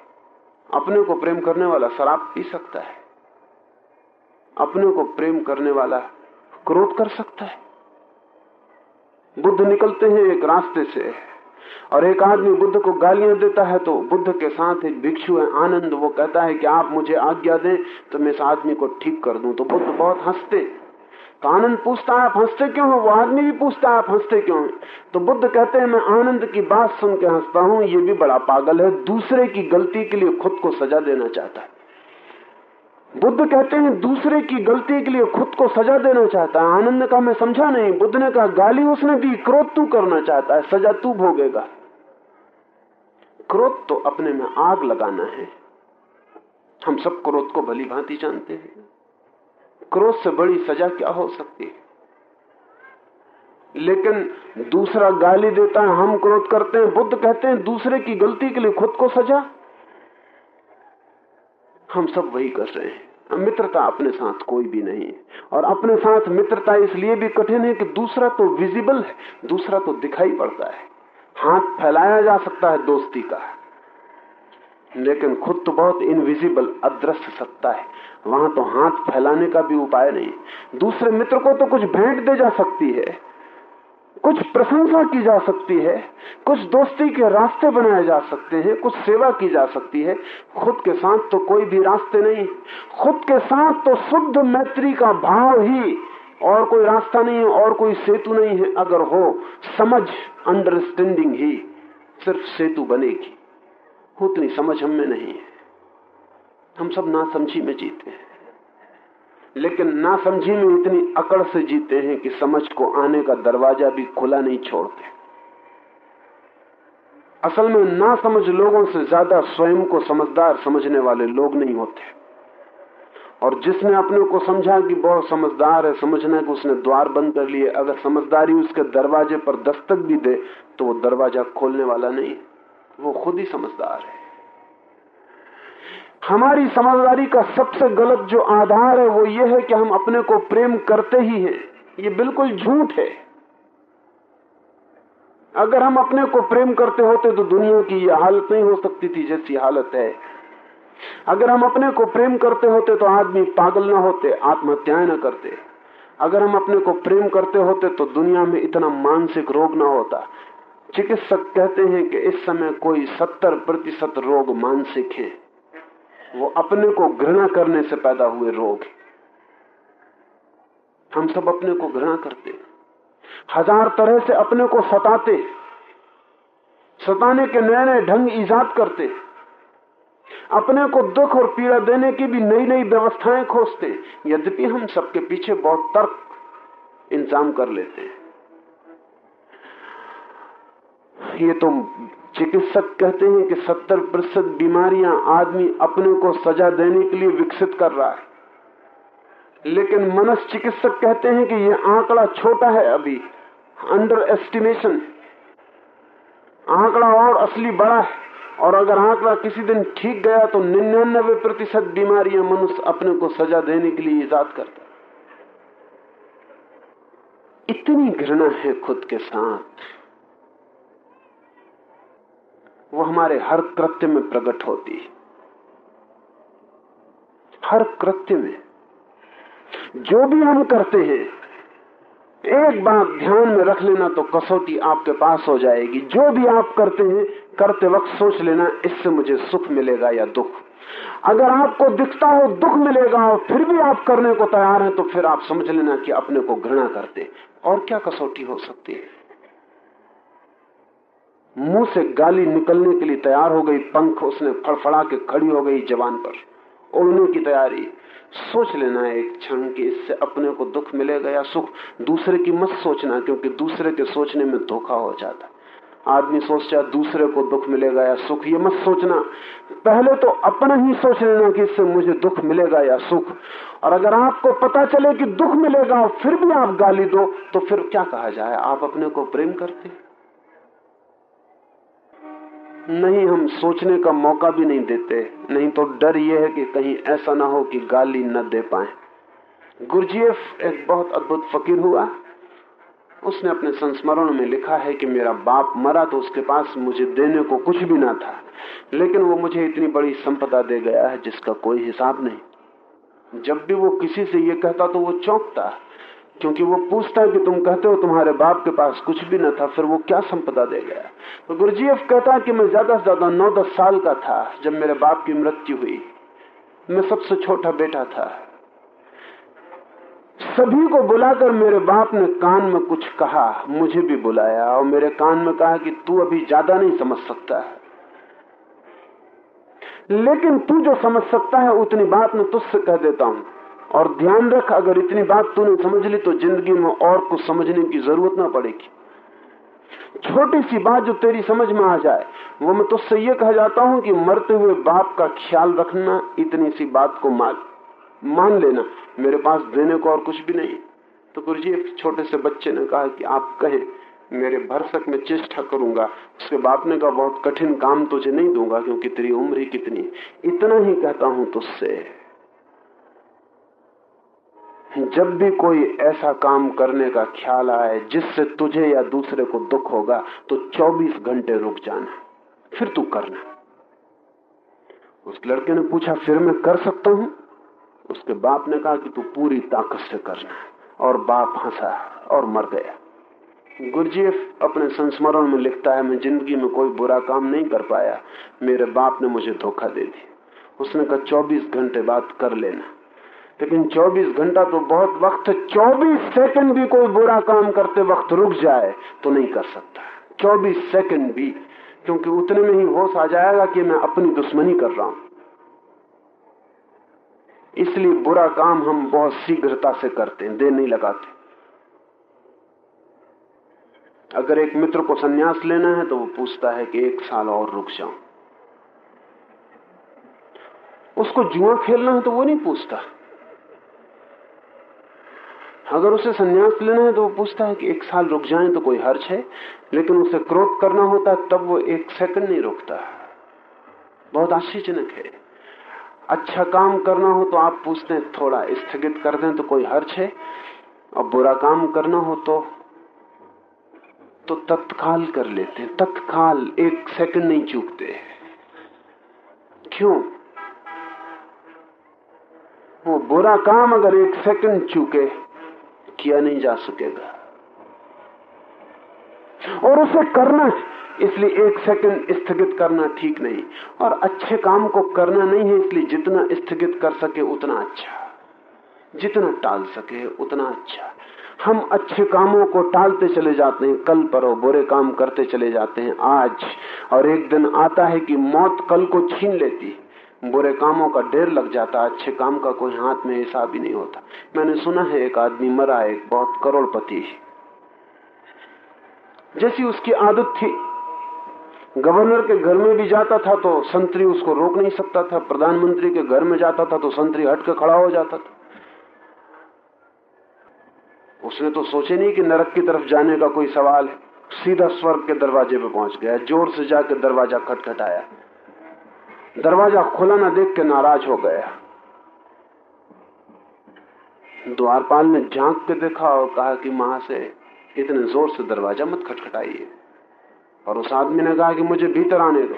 अपने को प्रेम करने वाला शराब पी सकता है। अपने को प्रेम करने वाला क्रोध कर सकता है। बुद्ध निकलते हैं एक रास्ते से। और एक आदमी बुद्ध को गालियाँ देता है तो बुद्ध के साथ एक भिक्षु है, आनंद, वो कहता है कि आप मुझे आज्ञा दें तो मैं इस आदमी को ठीक कर दूँ। तो बुद्ध बहुत हँसते। तो आनंद पूछता है, आप हँसते क्यों हो? वो आदमी भी पूछता है, आप हँसते क्यों हैं? तो बुद्ध कहते हैं, मैं आनंद की बात सुन के हंसता हूँ, ये भी बड़ा पागल है, दूसरे की गलती के लिए खुद को सजा देना चाहता है। बुद्ध कहते हैं, दूसरे की गलती के लिए खुद को सजा देना चाहता है। आनंद का मैं समझा नहीं। बुद्ध ने कहा, गाली उसने दी, क्रोध तू करना चाहता है, सजा तू भोगेगा। क्रोध तो अपने में आग लगाना है। हम सब क्रोध को भली भांति जानते हैं। क्रोध से बड़ी सजा क्या हो सकती है? लेकिन दूसरा गाली देता है, हम क्रोध करते हैं। बुद्ध कहते हैं, दूसरे की गलती के लिए खुद को सजा। हम सब वही कर रहे हैं। मित्रता अपने साथ कोई भी नहीं और अपने साथ मित्रता इसलिए भी कठिन है कि दूसरा तो विजिबल है, दूसरा तो दिखाई पड़ता है। हाथ फैलाया जा सकता है दोस्ती का। लेकिन खुद तो बहुत इनविजिबल अदृश्य सत्ता है। वहाँ तो हाथ फैलाने का भी उपाय नहीं। दूसरे मित्र को तो कुछ भेंट दे जा सकती है। कुछ प्रशंसा की जा सकती है, कुछ दोस्ती के रास्ते बनाए जा सकते हैं, कुछ सेवा की जा सकती है। खुद के साथ तो कोई भी रास्ते नहीं, खुद के साथ तो शुद्ध मैत्री का भाव ही और कोई रास्ता नहीं है और कोई सेतु नहीं है। अगर हो, समझ अंडरस्टैंडिंग ही सिर्फ़ सेतु बनेगी। उतनी समझ हम नहीं है। हम सब ना समझी में जीते हैं। लेकिन नासमझी में इतनी अकड़ से जीते हैं कि समझ को आने का दरवाज़ा भी खुला नहीं छोड़ते। असल में ना समझ लोगों से ज़्यादा स्वयं को समझदार समझने वाले लोग नहीं होते। और जिसने अपने को समझा कि बहुत समझदार है, समझना कि उसने द्वार बंद कर लिए। अगर समझदारी उसके दरवाजे पर दस्तक भी दे तो वो दरवाज़ा खोलने वाला नहीं, वो खुद ही समझदार है। हमारी समझदारी का सबसे गलत जो आधार है, वो ये है कि हम अपने को प्रेम करते ही हैं। ये बिल्कुल झूठ है। अगर हम अपने को प्रेम करते होते तो दुनिया की यह हालत नहीं हो सकती थी जैसी हालत है। अगर हम अपने को प्रेम करते होते तो आदमी पागल ना होते, आत्महत्याएँ न करते। अगर हम अपने को प्रेम करते होते तो दुनिया में इतना मानसिक रोग ना होता। चिकित्सक कहते हैं कि इस समय कोई सत्तर प्रतिशत रोग मानसिक है। वो अपने को घृणा करने से पैदा हुए रोग हम सब अपने को घृणा करते हज़ार तरह से अपने को सताते सताने के नए नए ढंग ईजाद करते अपने को दुख और पीड़ा देने की भी नई नई व्यवस्थाएँ खोजते यद्यपि हम सबके पीछे बहुत तर्क इंतज़ाम कर लेते हैं। ये तो चिकित्सक कहते हैं कि 70 प्रतिशत बीमारियाँ आदमी अपने को सजा देने के लिए विकसित कर रहा है। लेकिन मनस चिकित्सक कहते हैं कि यह आंकड़ा छोटा है अभी। अंडर एस्टिमेशन आंकड़ा और असली बड़ा है। और अगर आंकड़ा किसी दिन ठीक गया तो निन्यानबे प्रतिशत बीमारियाँ मनुष्य अपने को सजा देने के लिए ईजाद करता इतनी घृणा है खुद के साथ। वो हमारे हर कृत्य में प्रकट होती है। हर कृत्य में जो भी हम करते हैं, एक बात ध्यान में रख लेना तो कसौटी आपके पास हो जाएगी। जो भी आप करते हैं, करते वक्त सोच लेना, इससे मुझे सुख मिलेगा या दुख। अगर आपको दिखता हो दुख मिलेगा, और फिर भी आप करने को तैयार हैं तो फिर आप समझ लेना कि अपने को घृणा करते और क्या कसौटी हो सकती है? मुँह से गाली निकलने के लिए तैयार हो गई पंख उसने फड़फड़ा के खड़ी हो गई जवान पर। उड़ने की तैयारी। सोच लेना है एक क्षण कि इससे अपने को दुख मिलेगा या सुख। दूसरे की मत सोचना, क्योंकि दूसरे के सोचने में धोखा हो जाता। आदमी सोचता दूसरे को दुख मिलेगा या सुख, ये मत सोचना। पहले तो अपना ही सोच लेना कि इससे मुझे दुख मिलेगा या सुख। और अगर आपको पता चले कि दुख मिलेगा और फिर भी आप गाली दो तो फिर क्या कहा जाए? आप अपने को प्रेम करते हैं। नहीं, हम सोचने का मौका भी नहीं देते। नहीं तो डर यह है कि कहीं ऐसा ना हो कि गाली न दे पाए। गुरजीएफ एक बहुत अद्भुत फकीर हुआ। उसने अपने संस्मरण में लिखा है कि मेरा बाप मरा तो उसके पास मुझे देने को कुछ भी ना था। लेकिन वो मुझे इतनी बड़ी संपदा दे गया है जिसका कोई हिसाब नहीं। जब भी वो किसी से ये कहता तो वो चौंकता। क्योंकि वो पूछता है कि तुम कहते हो तुम्हारे बाप के पास कुछ भी न था, फिर वो क्या संपदा दे गया? तो गुरुजीएफ कहता है कि मैं ज़्यादा से ज़्यादा नौ दस साल का था, जब मेरे बाप की मृत्यु हुई। मैं सबसे छोटा बेटा था। सभी को बुलाकर मेरे बाप ने कान में कुछ कहा, मुझे भी बुलाया और मेरे कान में कहा कि तू अभी ज़्यादा नहीं समझ सकता है। लेकिन तू जो समझ सकता है, उतनी बात मैं तुझसे कह देता हूँ। और ध्यान रख, अगर इतनी बात तूने समझ ली तो ज़िंदगी में और कुछ समझने की ज़रूरत ना पड़ेगी। छोटी सी बात जो तेरी समझ में आ जाए, वो मैं तुझसे ये कह जाता हूँ कि मरते हुए बाप का ख्याल रखना, इतनी सी बात को मान मान लेना। मेरे पास देने को और कुछ भी नहीं। तो गुरु जी एक छोटे से बच्चे ने कहा कि आप कहें, मेरे भरसक में चेष्टा करूँगा। उसके बाप ने कहा, बहुत कठिन काम तुझे नहीं दूँगा, क्योंकि तेरी उम्र ही कितनी इतना ही कहता हूँ तुझसे। जब भी कोई ऐसा काम करने का ख्याल आए, जिससे तुझे या दूसरे को दुख होगा तो 24 घंटे रुक जाना, फिर तू करना। उस लड़के ने पूछा, फिर मैं कर सकता हूँ? उसके बाप ने कहा कि तू पूरी ताकत से करना। और बाप हंसा और मर गया। गुरजीएफ अपने संस्मरण में लिखता है, मैं ज़िंदगी में कोई बुरा काम नहीं कर पाया। मेरे बाप ने मुझे धोखा दे दी उसने कहा 24 घंटे बाद कर लेना। लेकिन 24 घंटा तो बहुत वक्त 24 सेकंड भी कोई बुरा काम करते वक्त रुक जाए तो नहीं कर सकता। 24 सेकंड भी, क्योंकि उतने में ही होश आ जाएगा कि मैं अपनी दुश्मनी कर रहा हूँ। इसलिए बुरा काम हम बहुत शीघ्रता से करते हैं, देर नहीं लगाते। अगर एक मित्र को सन्यास लेना है तो वो पूछता है कि एक साल और रुक जाऊँ। उसको जुआ खेलना है तो वो नहीं पूछता। अगर उसे सन्यास लेना है तो वो पूछता है कि एक साल रुक जाए तो कोई हर्ज है, लेकिन उसे क्रोध करना होता है, तब वो एक सेकंड नहीं रुकता। बहुत आश्चर्यजनक है। अच्छा काम करना हो तो आप पूछते हैं, थोड़ा स्थगित कर दें तो कोई हर्ज है, और बुरा काम करना हो तो तो तत्काल कर लेते हैं। तत्काल एक सेकंड नहीं चूकते। क्यों? वो बुरा काम अगर एक सेकंड चूके किया नहीं जा सकेगा। और उसे करना इसलिए एक सेकंड स्थगित करना ठीक नहीं। और अच्छे काम को करना नहीं है, इसलिए जितना स्थगित कर सके उतना अच्छा। जितना टाल सके उतना अच्छा। हम अच्छे कामों को टालते चले जाते हैं, कल पर और बुरे काम करते चले जाते हैं, आज। और एक दिन आता है कि मौत कल को छीन लेती बुरे कामों का ढेर लग जाता, अच्छे काम का कोई हाथ में हिसाब ही नहीं होता। मैंने सुना है एक आदमी मरा, एक बहुत करोड़पति। जैसी उसकी आदत थी, गवर्नर के घर में भी जाता था तो संतरी उसको रोक नहीं सकता था, प्रधानमंत्री के घर में जाता था तो संतरी हट के खड़ा हो जाता था। उसने तो सोचे नहीं कि नरक की तरफ़ जाने का कोई सवाल है। सीधा स्वर्ग के दरवाजे पे पहुँच गया, ज़ोर से जाकर दरवाज़ा खटखटाया। दरवाज़ा खुला ना देख के नाराज़ हो गया। द्वारपाल ने झाँक के देखा और कहा कि माँ से इतने ज़ोर से दरवाज़ा मत खटखटाइए। और उस आदमी ने कहा कि मुझे भीतर आने दो।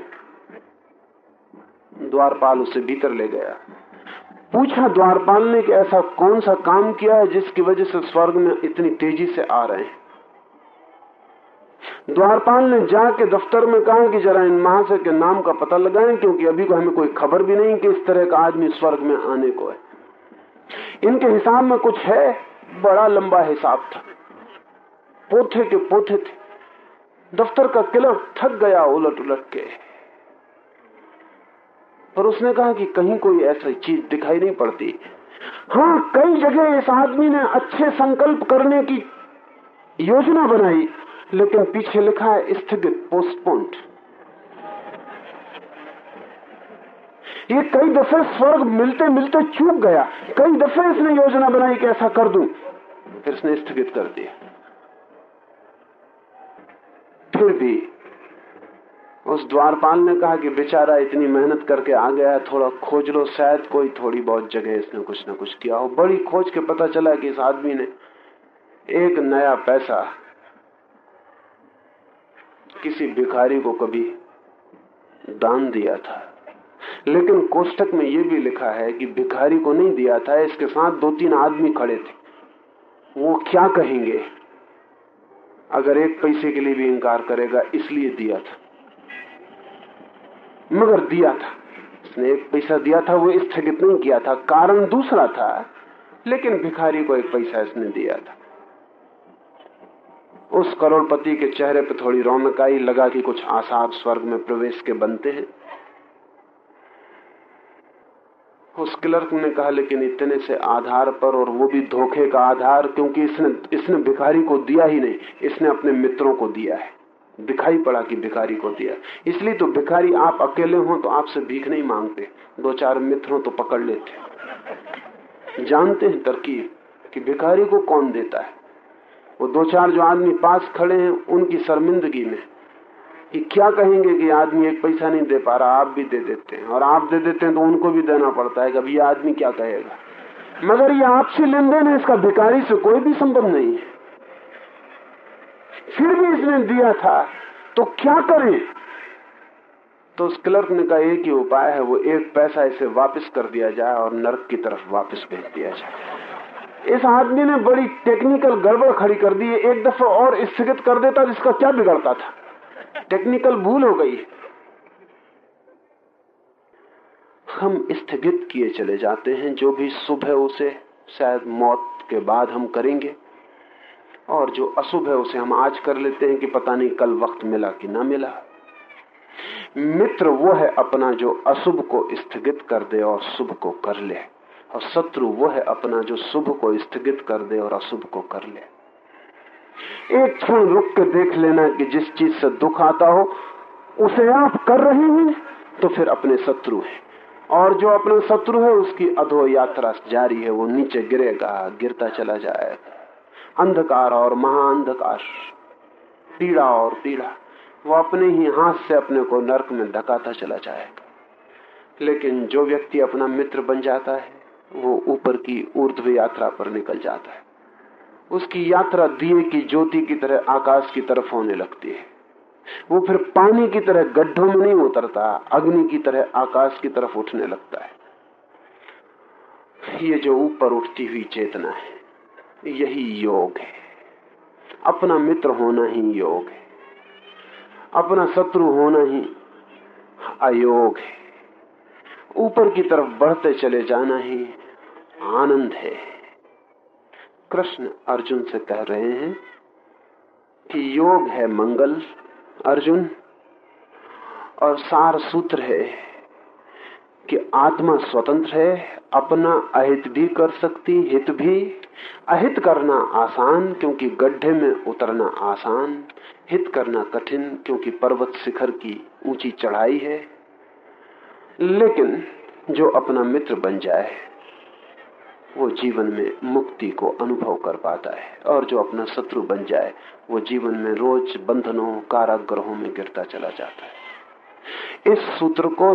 द्वारपाल उसे भीतर ले गया। पूछा द्वारपाल ने कि ऐसा कौन सा काम किया है जिसकी वजह से स्वर्ग में इतनी तेज़ी से आ रहे हैं? द्वारपाल ने जाके दफ्तर में कहा कि जरा इन महाशय के नाम का पता लगाएँ, क्योंकि अभी को हमें कोई खबर भी नहीं कि इस तरह का आदमी स्वर्ग में आने को है। इनके हिसाब में कुछ है, बड़ा लंबा हिसाब था। पोथे के पोथे थे। दफ्तर का किला थक गया उलट उलट के। पर उसने कहा कि कहीं कोई ऐसी चीज़ दिखाई नहीं पड़ती। हाँ कई जगह इस आदमी ने अच्छे संकल्प करने की योजना बनाई। लेकिन पीछे लिखा है स्थगित पोस्टपोन्ड ये कई दफे स्वर्ग मिलते मिलते चूक गया। कई दफे इसने योजना बनाई कि ऐसा कर दूँ। फिर इसने स्थगित कर दिया। फिर भी उस द्वारपाल ने कहा कि बेचारा इतनी मेहनत करके आ गया है, थोड़ा खोज लो, शायद कोई थोड़ी बहुत जगह इसने कुछ ना कुछ किया हो। बड़ी खोज के पता चला कि इस आदमी ने एक नया पैसा किसी भिखारी को कभी दान दिया था। लेकिन कोष्टक में यह भी लिखा है कि भिखारी को नहीं दिया था, इसके साथ दो तीन आदमी खड़े थे। वो क्या कहेंगे? अगर एक पैसे के लिए भी इंकार करेगा, इसलिए दिया था। मगर दिया था। उसने एक पैसा दिया था, वो स्थगित नहीं किया था। कारण दूसरा था, लेकिन भिखारी को एक पैसा इसने दिया था। उस करोड़पति के चेहरे पर थोड़ी रौनक आई, लगा कि कुछ आसार स्वर्ग में प्रवेश के बनते हैं। उस क्लर्क ने कहा, लेकिन इतने से आधार पर और वो भी धोखे का आधार, क्योंकि इसने इसने भिखारी को दिया ही नहीं, इसने अपने मित्रों को दिया है। दिखाई पड़ा कि भिखारी को दिया। इसलिए तो भिखारी, आप अकेले हो तो आपसे भीख नहीं मांगते। दो चार मित्रों तो पकड़ लेते जानते हैं तरकीब कि भिखारी को कौन देता है? वो दो चार जो आदमी पास खड़े हैं, उनकी शर्मिंदगी में कि क्या कहेंगे कि आदमी एक पैसा नहीं दे पा रहा, आप भी दे देते हैं। और आप दे देते हैं तो उनको भी देना पड़ता है ये आदमी क्या कहेगा। मगर ये आपसे लेन देन है, इसका भिकारी से कोई भी संबंध नहीं है। फिर भी इसने दिया था तो क्या करें? तो उस क्लर्क ने कहा, एक ही उपाय है, वो एक पैसा इसे वापस कर दिया जाए और नरक की तरफ़ वापस भेज दिया जाए। इस आदमी ने बड़ी टेक्निकल गड़बड़ खड़ी कर दी है। एक दफ़ा और स्थगित कर देता जिसका क्या बिगड़ता था। टेक्निकल भूल हो गई हम स्थगित किए चले जाते हैं। जो भी शुभ है उसे शायद मौत के बाद हम करेंगे। और जो अशुभ है उसे हम आज कर लेते हैं कि पता नहीं कल वक्त मिला कि ना मिला। मित्र वो है अपना जो अशुभ को स्थगित कर दे और शुभ को कर ले। और शत्रु वो है अपना जो शुभ को स्थगित कर दे और अशुभ को कर ले। एक क्षण रुक के देख लेना कि जिस चीज़ से दुख आता हो, उसे आप कर रहे हैं तो फिर अपने शत्रु हैं। और जो अपना शत्रु है, उसकी अधो यात्रा जारी है, वो नीचे गिरेगा, गिरता चला जाएगा। अंधकार और महाअंधकार, पीड़ा और पीड़ा, वो अपने ही हाथ से अपने को नरक में धकाता चला जाएगा। लेकिन जो व्यक्ति अपना मित्र बन जाता है वो ऊपर की ऊर्ध्व यात्रा पर निकल जाता है। उसकी यात्रा दिए की ज्योति की तरह आकाश की तरफ़ होने लगती है। वो फिर पानी की तरह गड्ढों में नहीं उतरता, अग्नि की तरह आकाश की तरफ़ उठने लगता है। ये जो ऊपर उठती हुई चेतना है, यही योग है। अपना मित्र होना ही योग है। अपना शत्रु होना ही अयोग है। ऊपर की तरफ़ बढ़ते चले जाना ही आनंद है। कृष्ण अर्जुन से कह रहे हैं कि योग है मंगल, अर्जुन, और सार सूत्र है कि आत्मा स्वतंत्र है, अपना अहित भी कर सकती, हित भी। अहित करना आसान, क्योंकि गड्ढे में उतरना आसान। हित करना कठिन, क्योंकि पर्वत शिखर की ऊँची चढ़ाई है। लेकिन जो अपना मित्र बन जाए वो जीवन में मुक्ति को अनुभव कर पाता है और जो अपना शत्रु बन जाए, वो जीवन में रोज बंधनों, काराग्रहों में गिरता चला जाता है। इस सूत्र को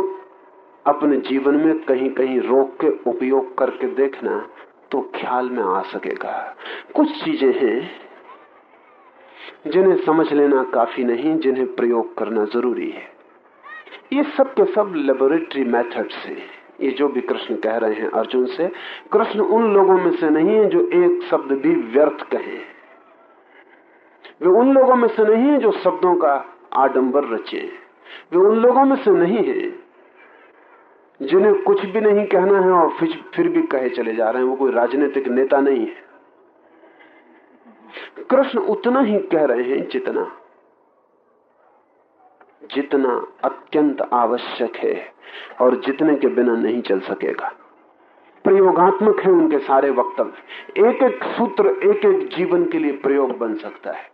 अपने जीवन में कहीं कहीं रोक के उपयोग करके देखना तो ख्याल में आ सकेगा। कुछ चीज़ें हैं जिन्हें समझ लेना काफ़ी नहीं, जिन्हें प्रयोग करना ज़रूरी है। ये सब के सब लेबोरेटरी मेथड्स हैं। ये जो भी कृष्ण कह रहे हैं अर्जुन से, कृष्ण उन लोगों में से नहीं है जो एक शब्द भी व्यर्थ कहे। वे उन लोगों में से नहीं है जो शब्दों का आडंबर रचे। वे उन लोगों में से नहीं है जिन्हें कुछ भी नहीं कहना है और फिर फिर भी कहे चले जा रहे हैं। वो कोई राजनीतिक नेता नहीं है। कृष्ण उतना ही कह रहे हैं जितना जितना अत्यंत आवश्यक है और जितने के बिना नहीं चल सकेगा। प्रयोगात्मक है उनके सारे वक्तव्य। एक एक सूत्र एक एक जीवन के लिए प्रयोग बन सकता है।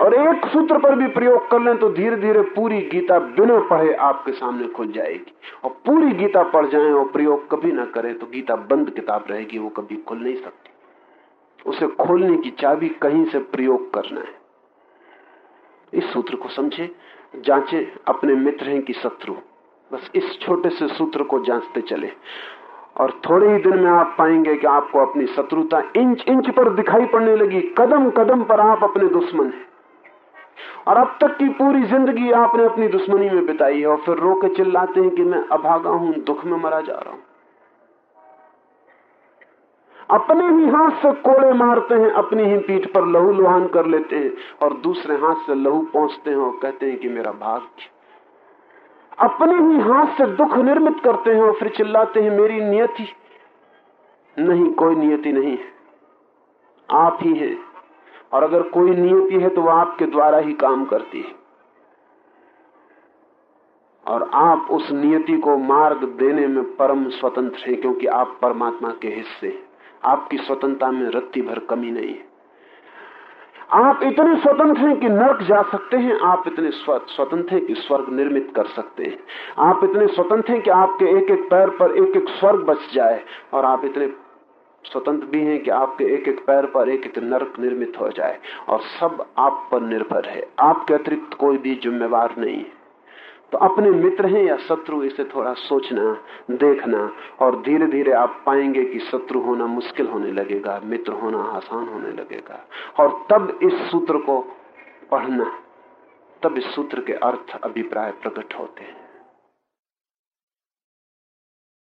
और एक सूत्र पर भी प्रयोग कर लें तो धीरे धीरे पूरी गीता बिना पढ़े आपके सामने खुल जाएगी। और पूरी गीता पढ़ जाएँ और प्रयोग कभी ना करें तो गीता बंद किताब रहेगी, वो कभी खुल नहीं सकती। उसे खोलने की चाबी कहीं से प्रयोग करना है। इस सूत्र को समझे, जांचे अपने मित्र हैं कि शत्रु। बस इस छोटे से सूत्र को जांचते चले। और थोड़े ही दिन में आप पाएँगे कि आपको अपनी शत्रुता इंच इंच पर दिखाई पड़ने लगी। कदम कदम पर आप अपने दुश्मन हैं। और अब तक की पूरी ज़िंदगी आपने अपनी दुश्मनी में बिताई है और फिर रो के चिल्लाते हैं कि मैं अभागा हूँ, दुख में मरा जा रहा हूँ। अपने ही हाथ से कोड़े मारते हैं, अपनी ही पीठ पर लहू लुहान कर लेते हैं और दूसरे हाथ से लहू पहुँचते हैं और कहते हैं कि मेरा भाग्य। अपने ही हाथ से दुख निर्मित करते हैं और फिर चिल्लाते हैं, मेरी नियति। नहीं, कोई नियति नहीं है। आप ही है। और अगर कोई नियति है तो वह आपके द्वारा ही काम करती है। और आप उस नियति को मार्ग देने में परम स्वतंत्र हैं, क्योंकि आप परमात्मा के हिस्से आपकी स्वतंत्रता में रत्ती भर कमी नहीं है। आप इतने स्वतंत्र हैं कि नर्क जा सकते हैं, आप इतने स्वतंत्र हैं कि स्वर्ग निर्मित कर सकते हैं। आप इतने स्वतंत्र हैं कि आपके एक एक पैर पर एक एक स्वर्ग बच जाए, और आप इतने स्वतंत्र भी हैं कि आपके एक एक पैर पर एक एक नरक निर्मित हो जाए, और सब आप पर निर्भर है। आपके अतिरिक्त कोई भी जिम्मेवार नहीं है। तो अपने मित्र हैं या शत्रु, इसे थोड़ा सोचना, देखना और धीरे धीरे आप पाएँगे कि शत्रु होना मुश्किल होने लगेगा, मित्र होना आसान होने लगेगा। और तब इस सूत्र को पढ़ना, तब इस सूत्र के अर्थ अभिप्राय प्रकट होते हैं।